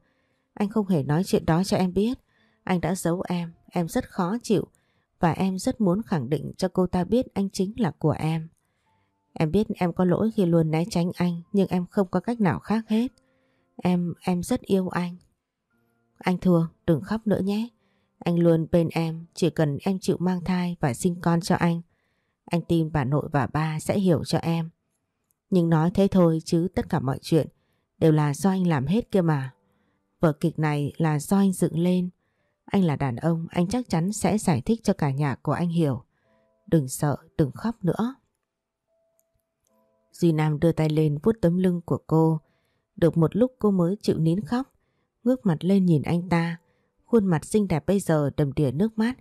Anh không hề nói chuyện đó cho em biết. Anh đã giấu em, em rất khó chịu và em rất muốn khẳng định cho cô ta biết anh chính là của em. Em biết em có lỗi khi luôn né tránh anh nhưng em không có cách nào khác hết. Em, em rất yêu anh. Anh thương, đừng khóc nữa nhé. Anh luôn bên em, chỉ cần em chịu mang thai và sinh con cho anh. Anh tin bà nội và ba sẽ hiểu cho em. Nhưng nói thế thôi chứ tất cả mọi chuyện đều là do anh làm hết kia mà. Vở kịch này là do anh dựng lên. Anh là đàn ông, anh chắc chắn sẽ giải thích cho cả nhà của anh hiểu. Đừng sợ, đừng khóc nữa. Duy Nam đưa tay lên vuốt tấm lưng của cô. Được một lúc cô mới chịu nín khóc, ngước mặt lên nhìn anh ta. Khuôn mặt xinh đẹp bây giờ đầm đìa nước mắt.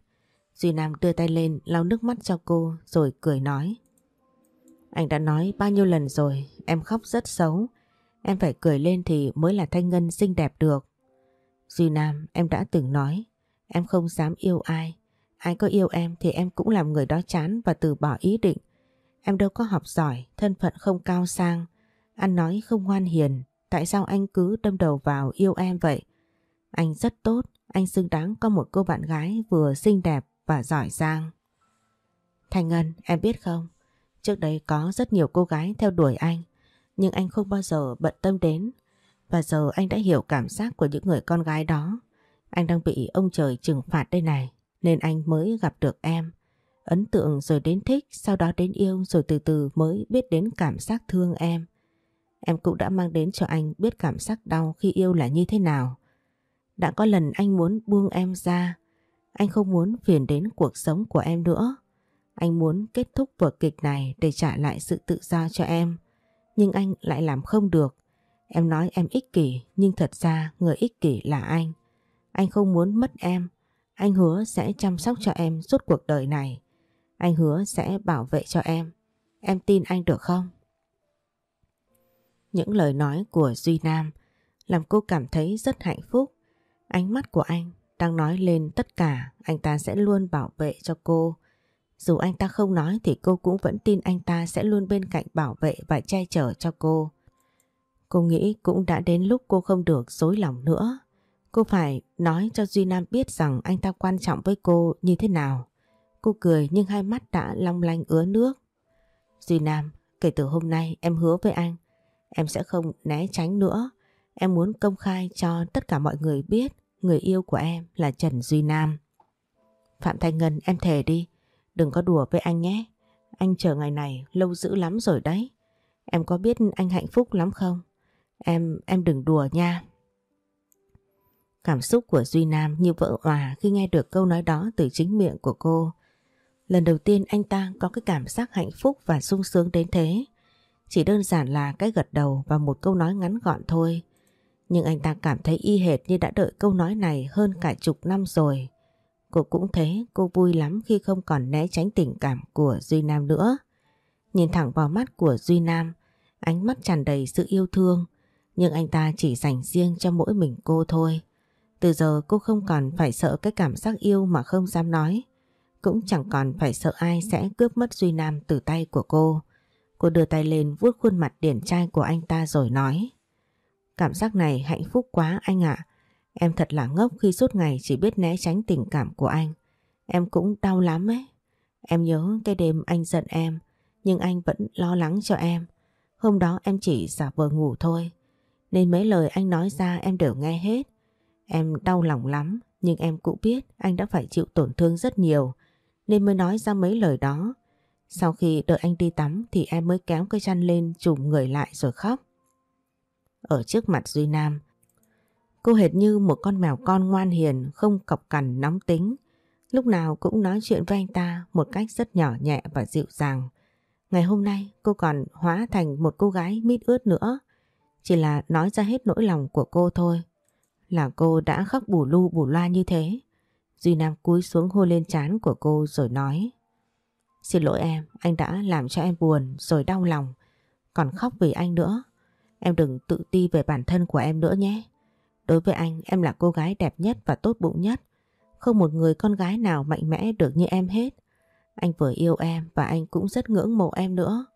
Duy Nam đưa tay lên lau nước mắt cho cô rồi cười nói. Anh đã nói bao nhiêu lần rồi, em khóc rất xấu. Em phải cười lên thì mới là thanh ngân xinh đẹp được. Duy Nam, em đã từng nói, em không dám yêu ai. Ai có yêu em thì em cũng làm người đó chán và từ bỏ ý định. Em đâu có học giỏi, thân phận không cao sang, ăn nói không ngoan hiền. Tại sao anh cứ đâm đầu vào yêu em vậy? Anh rất tốt, anh xứng đáng có một cô bạn gái vừa xinh đẹp và giỏi giang. Thành Ngân, em biết không? Trước đây có rất nhiều cô gái theo đuổi anh, nhưng anh không bao giờ bận tâm đến. Và giờ anh đã hiểu cảm giác của những người con gái đó. Anh đang bị ông trời trừng phạt đây này, nên anh mới gặp được em. Ấn tượng rồi đến thích, sau đó đến yêu rồi từ từ mới biết đến cảm giác thương em. Em cũng đã mang đến cho anh biết cảm giác đau khi yêu là như thế nào. Đã có lần anh muốn buông em ra, anh không muốn phiền đến cuộc sống của em nữa. Anh muốn kết thúc vở kịch này để trả lại sự tự do cho em. Nhưng anh lại làm không được. Em nói em ích kỷ nhưng thật ra người ích kỷ là anh. Anh không muốn mất em. Anh hứa sẽ chăm sóc cho em suốt cuộc đời này. Anh hứa sẽ bảo vệ cho em. Em tin anh được không? Những lời nói của Duy Nam làm cô cảm thấy rất hạnh phúc. Ánh mắt của anh đang nói lên tất cả, anh ta sẽ luôn bảo vệ cho cô. Dù anh ta không nói thì cô cũng vẫn tin anh ta sẽ luôn bên cạnh bảo vệ và che chở cho cô. Cô nghĩ cũng đã đến lúc cô không được dối lòng nữa. Cô phải nói cho Duy Nam biết rằng anh ta quan trọng với cô như thế nào. Cô cười nhưng hai mắt đã long lanh ứa nước. Duy Nam, kể từ hôm nay em hứa với anh, em sẽ không né tránh nữa. Em muốn công khai cho tất cả mọi người biết người yêu của em là Trần Duy Nam. Phạm Thanh Ngân em thề đi, đừng có đùa với anh nhé. Anh chờ ngày này lâu dữ lắm rồi đấy. Em có biết anh hạnh phúc lắm không? Em, em đừng đùa nha. Cảm xúc của Duy Nam như vỡ hòa khi nghe được câu nói đó từ chính miệng của cô. Lần đầu tiên anh ta có cái cảm giác hạnh phúc và sung sướng đến thế. Chỉ đơn giản là cái gật đầu và một câu nói ngắn gọn thôi. Nhưng anh ta cảm thấy y hệt như đã đợi câu nói này hơn cả chục năm rồi. Cô cũng thế, cô vui lắm khi không còn né tránh tình cảm của Duy Nam nữa. Nhìn thẳng vào mắt của Duy Nam, ánh mắt tràn đầy sự yêu thương, nhưng anh ta chỉ dành riêng cho mỗi mình cô thôi. Từ giờ cô không còn phải sợ cái cảm giác yêu mà không dám nói. Cũng chẳng còn phải sợ ai sẽ cướp mất Duy Nam từ tay của cô. Cô đưa tay lên vuốt khuôn mặt điển trai của anh ta rồi nói. Cảm giác này hạnh phúc quá anh ạ. Em thật là ngốc khi suốt ngày chỉ biết né tránh tình cảm của anh. Em cũng đau lắm ấy. Em nhớ cái đêm anh giận em, nhưng anh vẫn lo lắng cho em. Hôm đó em chỉ giả vờ ngủ thôi. Nên mấy lời anh nói ra em đều nghe hết. Em đau lòng lắm, Nhưng em cũng biết anh đã phải chịu tổn thương rất nhiều nên mới nói ra mấy lời đó. Sau khi đợi anh đi tắm thì em mới kéo cái chăn lên trùm người lại rồi khóc. Ở trước mặt Duy Nam, cô hệt như một con mèo con ngoan hiền không cọc cằn nóng tính. Lúc nào cũng nói chuyện với anh ta một cách rất nhỏ nhẹ và dịu dàng. Ngày hôm nay cô còn hóa thành một cô gái mít ướt nữa. Chỉ là nói ra hết nỗi lòng của cô thôi. Là cô đã khóc bù lu bù loa như thế. Duy Nam cúi xuống hôn lên trán của cô rồi nói Xin lỗi em, anh đã làm cho em buồn rồi đau lòng. Còn khóc vì anh nữa. Em đừng tự ti về bản thân của em nữa nhé. Đối với anh em là cô gái đẹp nhất và tốt bụng nhất. Không một người con gái nào mạnh mẽ được như em hết. Anh vừa yêu em và anh cũng rất ngưỡng mộ em nữa.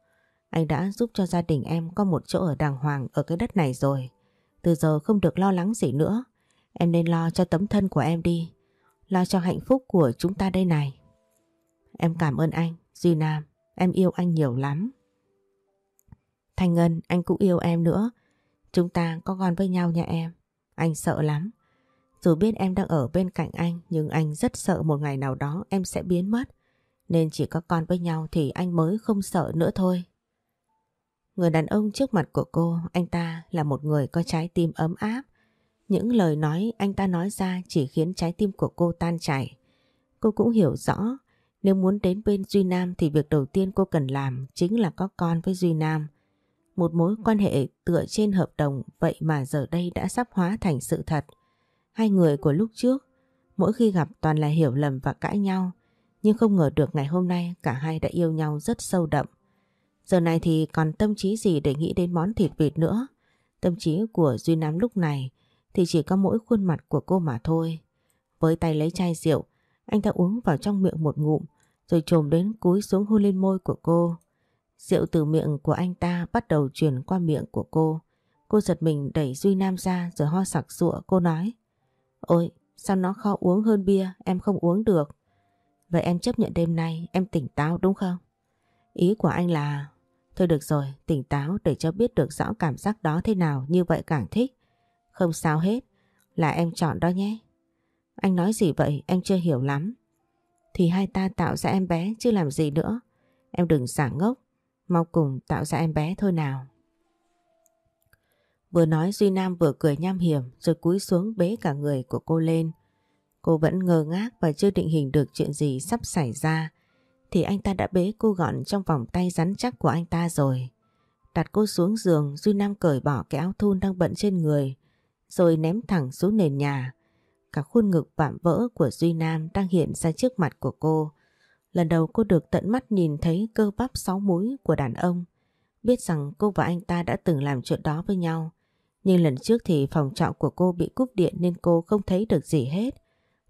Anh đã giúp cho gia đình em có một chỗ ở đàng hoàng ở cái đất này rồi. Từ giờ không được lo lắng gì nữa. Em nên lo cho tấm thân của em đi. Lo cho hạnh phúc của chúng ta đây này. Em cảm ơn anh, Duy Nam. Em yêu anh nhiều lắm. Thanh Ngân, anh cũng yêu em nữa. Chúng ta có con với nhau nha em. Anh sợ lắm. Dù biết em đang ở bên cạnh anh, Nhưng anh rất sợ một ngày nào đó em sẽ biến mất. Nên chỉ có con với nhau Thì anh mới không sợ nữa thôi. Người đàn ông trước mặt của cô, Anh ta là một người có trái tim ấm áp những lời nói anh ta nói ra chỉ khiến trái tim của cô tan chảy. Cô cũng hiểu rõ nếu muốn đến bên Duy Nam thì việc đầu tiên cô cần làm chính là có con với Duy Nam. Một mối quan hệ tựa trên hợp đồng vậy mà giờ đây đã sắp hóa thành sự thật. Hai người của lúc trước, mỗi khi gặp toàn là hiểu lầm và cãi nhau, nhưng không ngờ được ngày hôm nay cả hai đã yêu nhau rất sâu đậm. Giờ này thì còn tâm trí gì để nghĩ đến món thịt vịt nữa. Tâm trí của Duy Nam lúc này thì chỉ có mỗi khuôn mặt của cô mà thôi. Với tay lấy chai rượu, anh ta uống vào trong miệng một ngụm, rồi trồm đến cúi xuống hôn lên môi của cô. Rượu từ miệng của anh ta bắt đầu truyền qua miệng của cô. Cô giật mình đẩy Duy Nam ra rồi ho sặc sụa cô nói. Ôi, sao nó khó uống hơn bia, em không uống được. Vậy em chấp nhận đêm nay em tỉnh táo đúng không? Ý của anh là... Thôi được rồi, tỉnh táo để cho biết được rõ cảm giác đó thế nào như vậy càng thích. Không sao hết, là em chọn đó nhé. Anh nói gì vậy em chưa hiểu lắm. Thì hai ta tạo ra em bé chứ làm gì nữa. Em đừng giả ngốc, mau cùng tạo ra em bé thôi nào. Vừa nói Duy Nam vừa cười nham hiểm rồi cúi xuống bế cả người của cô lên. Cô vẫn ngơ ngác và chưa định hình được chuyện gì sắp xảy ra thì anh ta đã bế cô gọn trong vòng tay rắn chắc của anh ta rồi. Đặt cô xuống giường Duy Nam cởi bỏ cái áo thun đang bận trên người rồi ném thẳng xuống nền nhà. Cả khuôn ngực vạm vỡ của Duy Nam đang hiện ra trước mặt của cô. Lần đầu cô được tận mắt nhìn thấy cơ bắp sáu múi của đàn ông. Biết rằng cô và anh ta đã từng làm chuyện đó với nhau. Nhưng lần trước thì phòng trọ của cô bị cúp điện nên cô không thấy được gì hết.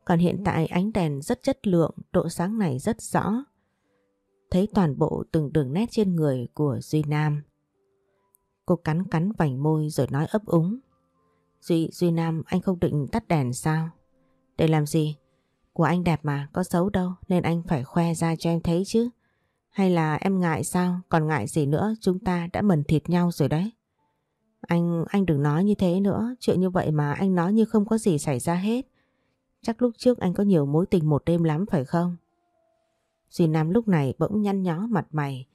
Còn hiện tại ánh đèn rất chất lượng, độ sáng này rất rõ. Thấy toàn bộ từng đường nét trên người của Duy Nam. Cô cắn cắn vành môi rồi nói ấp úng. Duy, Duy Nam anh không định tắt đèn sao? Để làm gì? Của anh đẹp mà, có xấu đâu nên anh phải khoe ra cho em thấy chứ. Hay là em ngại sao? Còn ngại gì nữa chúng ta đã mần thịt nhau rồi đấy. Anh, anh đừng nói như thế nữa, chuyện như vậy mà anh nói như không có gì xảy ra hết. Chắc lúc trước anh có nhiều mối tình một đêm lắm phải không? Duy Nam lúc này bỗng nhăn nhó mặt mày,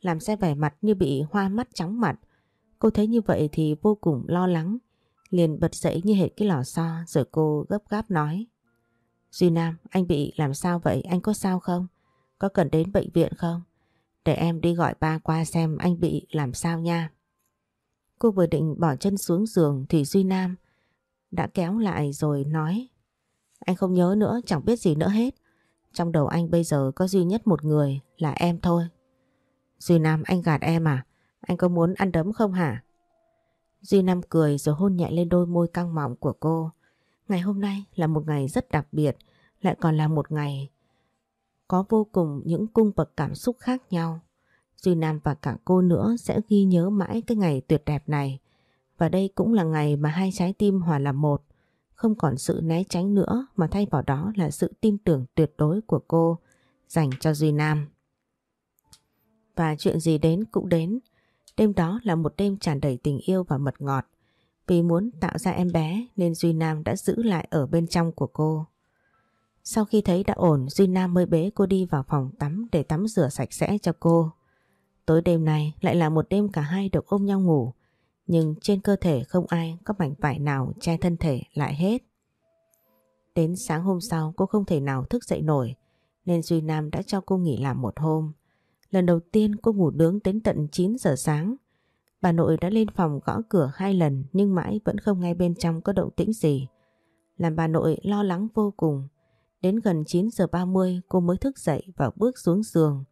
làm xe vẻ mặt như bị hoa mắt chóng mặt. Cô thấy như vậy thì vô cùng lo lắng, liền bật dậy như hệ cái lò xo rồi cô gấp gáp nói. Duy Nam, anh bị làm sao vậy? Anh có sao không? Có cần đến bệnh viện không? Để em đi gọi ba qua xem anh bị làm sao nha. Cô vừa định bỏ chân xuống giường thì Duy Nam đã kéo lại rồi nói Anh không nhớ nữa, chẳng biết gì nữa hết. Trong đầu anh bây giờ có duy nhất một người là em thôi. Duy Nam anh gạt em à? Anh có muốn ăn đấm không hả? Duy Nam cười rồi hôn nhẹ lên đôi môi căng mọng của cô. Ngày hôm nay là một ngày rất đặc biệt, lại còn là một ngày có vô cùng những cung bậc cảm xúc khác nhau. Duy Nam và cả cô nữa sẽ ghi nhớ mãi cái ngày tuyệt đẹp này. Và đây cũng là ngày mà hai trái tim hòa làm một. Không còn sự né tránh nữa mà thay vào đó là sự tin tưởng tuyệt đối của cô dành cho Duy Nam. Và chuyện gì đến cũng đến. Đêm đó là một đêm tràn đầy tình yêu và mật ngọt. Vì muốn tạo ra em bé nên Duy Nam đã giữ lại ở bên trong của cô. Sau khi thấy đã ổn, Duy Nam mới bế cô đi vào phòng tắm để tắm rửa sạch sẽ cho cô. Tối đêm này lại là một đêm cả hai được ôm nhau ngủ, nhưng trên cơ thể không ai có mảnh vải nào che thân thể lại hết. Đến sáng hôm sau cô không thể nào thức dậy nổi, nên Duy Nam đã cho cô nghỉ làm một hôm. Lần đầu tiên cô ngủ nướng đến tận 9 giờ sáng. Bà nội đã lên phòng gõ cửa hai lần, nhưng mãi vẫn không nghe bên trong có động tĩnh gì. Làm bà nội lo lắng vô cùng. Đến gần 9 giờ 30 cô mới thức dậy và bước xuống giường.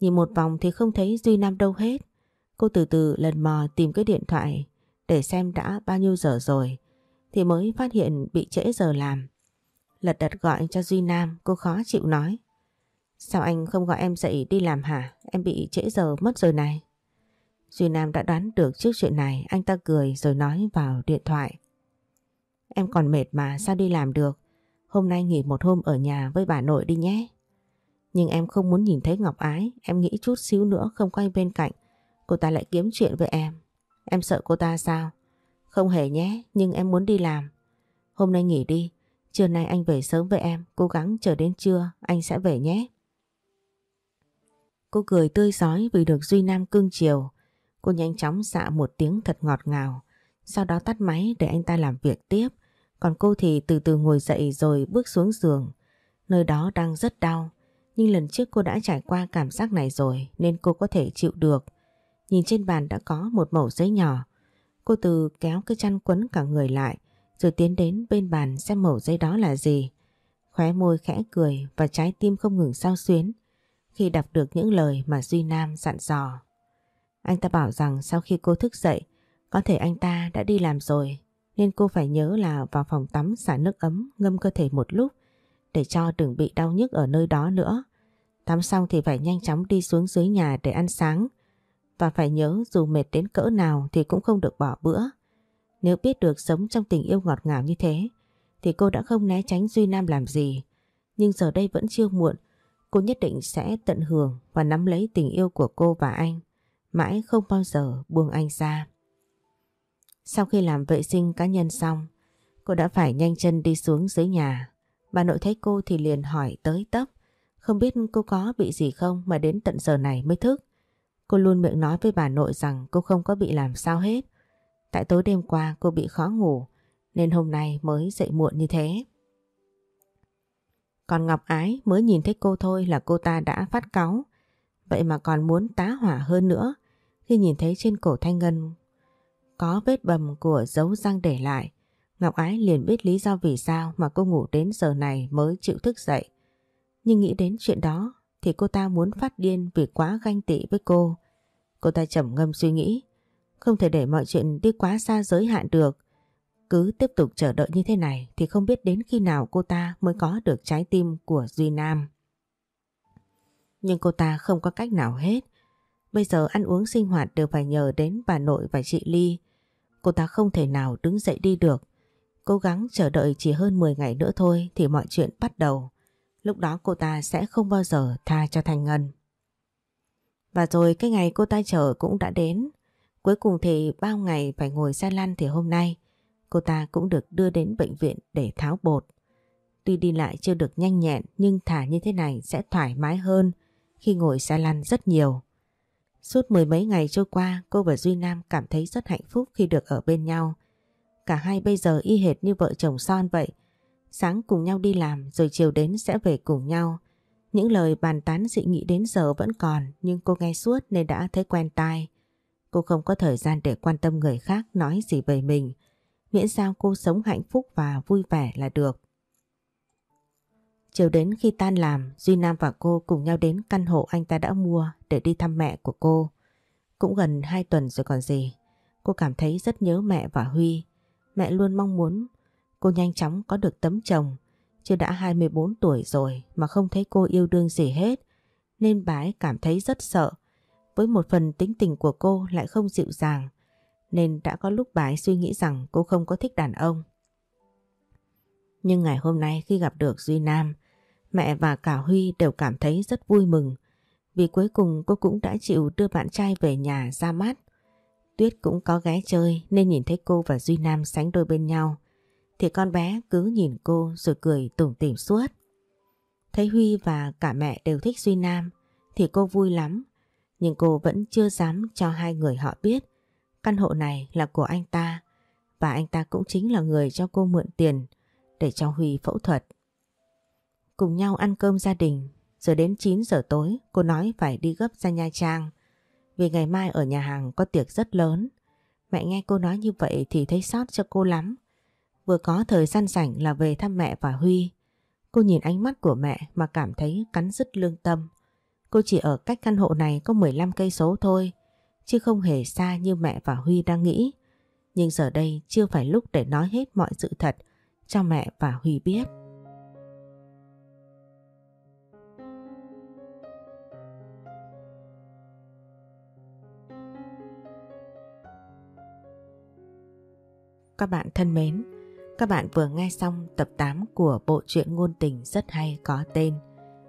Nhìn một vòng thì không thấy Duy Nam đâu hết. Cô từ từ lần mò tìm cái điện thoại để xem đã bao nhiêu giờ rồi. Thì mới phát hiện bị trễ giờ làm. Lật đật gọi cho Duy Nam, cô khó chịu nói. Sao anh không gọi em dậy đi làm hả? Em bị trễ giờ mất rồi này. Duy Nam đã đoán được trước chuyện này anh ta cười rồi nói vào điện thoại. Em còn mệt mà sao đi làm được? Hôm nay nghỉ một hôm ở nhà với bà nội đi nhé. Nhưng em không muốn nhìn thấy Ngọc Ái, em nghĩ chút xíu nữa không quay bên cạnh. Cô ta lại kiếm chuyện với em. Em sợ cô ta sao? Không hề nhé, nhưng em muốn đi làm. Hôm nay nghỉ đi, trưa nay anh về sớm với em, cố gắng chờ đến trưa, anh sẽ về nhé. Cô cười tươi giói vì được Duy Nam cưng chiều. Cô nhanh chóng xạ một tiếng thật ngọt ngào, sau đó tắt máy để anh ta làm việc tiếp. Còn cô thì từ từ ngồi dậy rồi bước xuống giường. Nơi đó đang rất đau, nhưng lần trước cô đã trải qua cảm giác này rồi nên cô có thể chịu được. Nhìn trên bàn đã có một mẩu giấy nhỏ. Cô từ kéo cái chăn quấn cả người lại rồi tiến đến bên bàn xem mẩu giấy đó là gì. Khóe môi khẽ cười và trái tim không ngừng sao xuyến khi đọc được những lời mà Duy Nam dặn dò. Anh ta bảo rằng sau khi cô thức dậy, có thể anh ta đã đi làm rồi, nên cô phải nhớ là vào phòng tắm xả nước ấm ngâm cơ thể một lúc để cho đừng bị đau nhức ở nơi đó nữa. Tắm xong thì phải nhanh chóng đi xuống dưới nhà để ăn sáng và phải nhớ dù mệt đến cỡ nào thì cũng không được bỏ bữa. Nếu biết được sống trong tình yêu ngọt ngào như thế thì cô đã không né tránh Duy Nam làm gì. Nhưng giờ đây vẫn chưa muộn Cô nhất định sẽ tận hưởng và nắm lấy tình yêu của cô và anh, mãi không bao giờ buông anh ra. Sau khi làm vệ sinh cá nhân xong, cô đã phải nhanh chân đi xuống dưới nhà. Bà nội thấy cô thì liền hỏi tới tấp, không biết cô có bị gì không mà đến tận giờ này mới thức. Cô luôn miệng nói với bà nội rằng cô không có bị làm sao hết. Tại tối đêm qua cô bị khó ngủ nên hôm nay mới dậy muộn như thế. Còn Ngọc Ái mới nhìn thấy cô thôi là cô ta đã phát cáu. Vậy mà còn muốn tá hỏa hơn nữa khi nhìn thấy trên cổ Thanh Ngân có vết bầm của dấu răng để lại. Ngọc Ái liền biết lý do vì sao mà cô ngủ đến giờ này mới chịu thức dậy. Nhưng nghĩ đến chuyện đó thì cô ta muốn phát điên vì quá ganh tị với cô. Cô ta trầm ngâm suy nghĩ, không thể để mọi chuyện đi quá xa giới hạn được. Cứ tiếp tục chờ đợi như thế này thì không biết đến khi nào cô ta mới có được trái tim của Duy Nam. Nhưng cô ta không có cách nào hết. Bây giờ ăn uống sinh hoạt đều phải nhờ đến bà nội và chị Ly. Cô ta không thể nào đứng dậy đi được. Cố gắng chờ đợi chỉ hơn 10 ngày nữa thôi thì mọi chuyện bắt đầu. Lúc đó cô ta sẽ không bao giờ tha cho Thanh Ngân. Và rồi cái ngày cô ta chờ cũng đã đến. Cuối cùng thì bao ngày phải ngồi xe lăn thì hôm nay cô ta cũng được đưa đến bệnh viện để tháo bột. Tuy đi lại chưa được nhanh nhẹn, nhưng thả như thế này sẽ thoải mái hơn khi ngồi xe lăn rất nhiều. Suốt mười mấy ngày trôi qua, cô và Duy Nam cảm thấy rất hạnh phúc khi được ở bên nhau. Cả hai bây giờ y hệt như vợ chồng son vậy. Sáng cùng nhau đi làm, rồi chiều đến sẽ về cùng nhau. Những lời bàn tán dị nghị đến giờ vẫn còn, nhưng cô nghe suốt nên đã thấy quen tai. Cô không có thời gian để quan tâm người khác nói gì về mình miễn sao cô sống hạnh phúc và vui vẻ là được. Chiều đến khi tan làm, Duy Nam và cô cùng nhau đến căn hộ anh ta đã mua để đi thăm mẹ của cô. Cũng gần 2 tuần rồi còn gì. Cô cảm thấy rất nhớ mẹ và Huy. Mẹ luôn mong muốn cô nhanh chóng có được tấm chồng. Chứ đã 24 tuổi rồi mà không thấy cô yêu đương gì hết. Nên bà ấy cảm thấy rất sợ. Với một phần tính tình của cô lại không dịu dàng nên đã có lúc bà ấy suy nghĩ rằng cô không có thích đàn ông. Nhưng ngày hôm nay khi gặp được Duy Nam, mẹ và cả Huy đều cảm thấy rất vui mừng vì cuối cùng cô cũng đã chịu đưa bạn trai về nhà ra mắt. Tuyết cũng có ghé chơi nên nhìn thấy cô và Duy Nam sánh đôi bên nhau thì con bé cứ nhìn cô rồi cười tủm tỉm suốt. Thấy Huy và cả mẹ đều thích Duy Nam thì cô vui lắm nhưng cô vẫn chưa dám cho hai người họ biết căn hộ này là của anh ta và anh ta cũng chính là người cho cô mượn tiền để cho Huy phẫu thuật. Cùng nhau ăn cơm gia đình rồi đến 9 giờ tối cô nói phải đi gấp ra Nha Trang vì ngày mai ở nhà hàng có tiệc rất lớn. Mẹ nghe cô nói như vậy thì thấy sót cho cô lắm. Vừa có thời gian rảnh là về thăm mẹ và Huy. Cô nhìn ánh mắt của mẹ mà cảm thấy cắn rứt lương tâm. Cô chỉ ở cách căn hộ này có 15 cây số thôi, chứ không hề xa như mẹ và Huy đang nghĩ. Nhưng giờ đây chưa phải lúc để nói hết mọi sự thật cho mẹ và Huy biết. Các bạn thân mến, các bạn vừa nghe xong tập 8 của bộ truyện ngôn tình rất hay có tên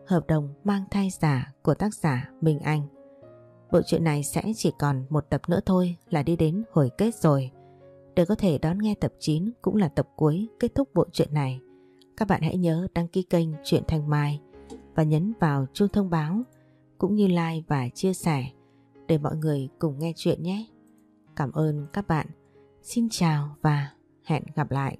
Hợp đồng mang thai giả của tác giả Minh Anh. Bộ truyện này sẽ chỉ còn một tập nữa thôi là đi đến hồi kết rồi. Để có thể đón nghe tập 9 cũng là tập cuối kết thúc bộ truyện này. Các bạn hãy nhớ đăng ký kênh Truyện Thanh Mai và nhấn vào chuông thông báo, cũng như like và chia sẻ để mọi người cùng nghe chuyện nhé. Cảm ơn các bạn. Xin chào và hẹn gặp lại.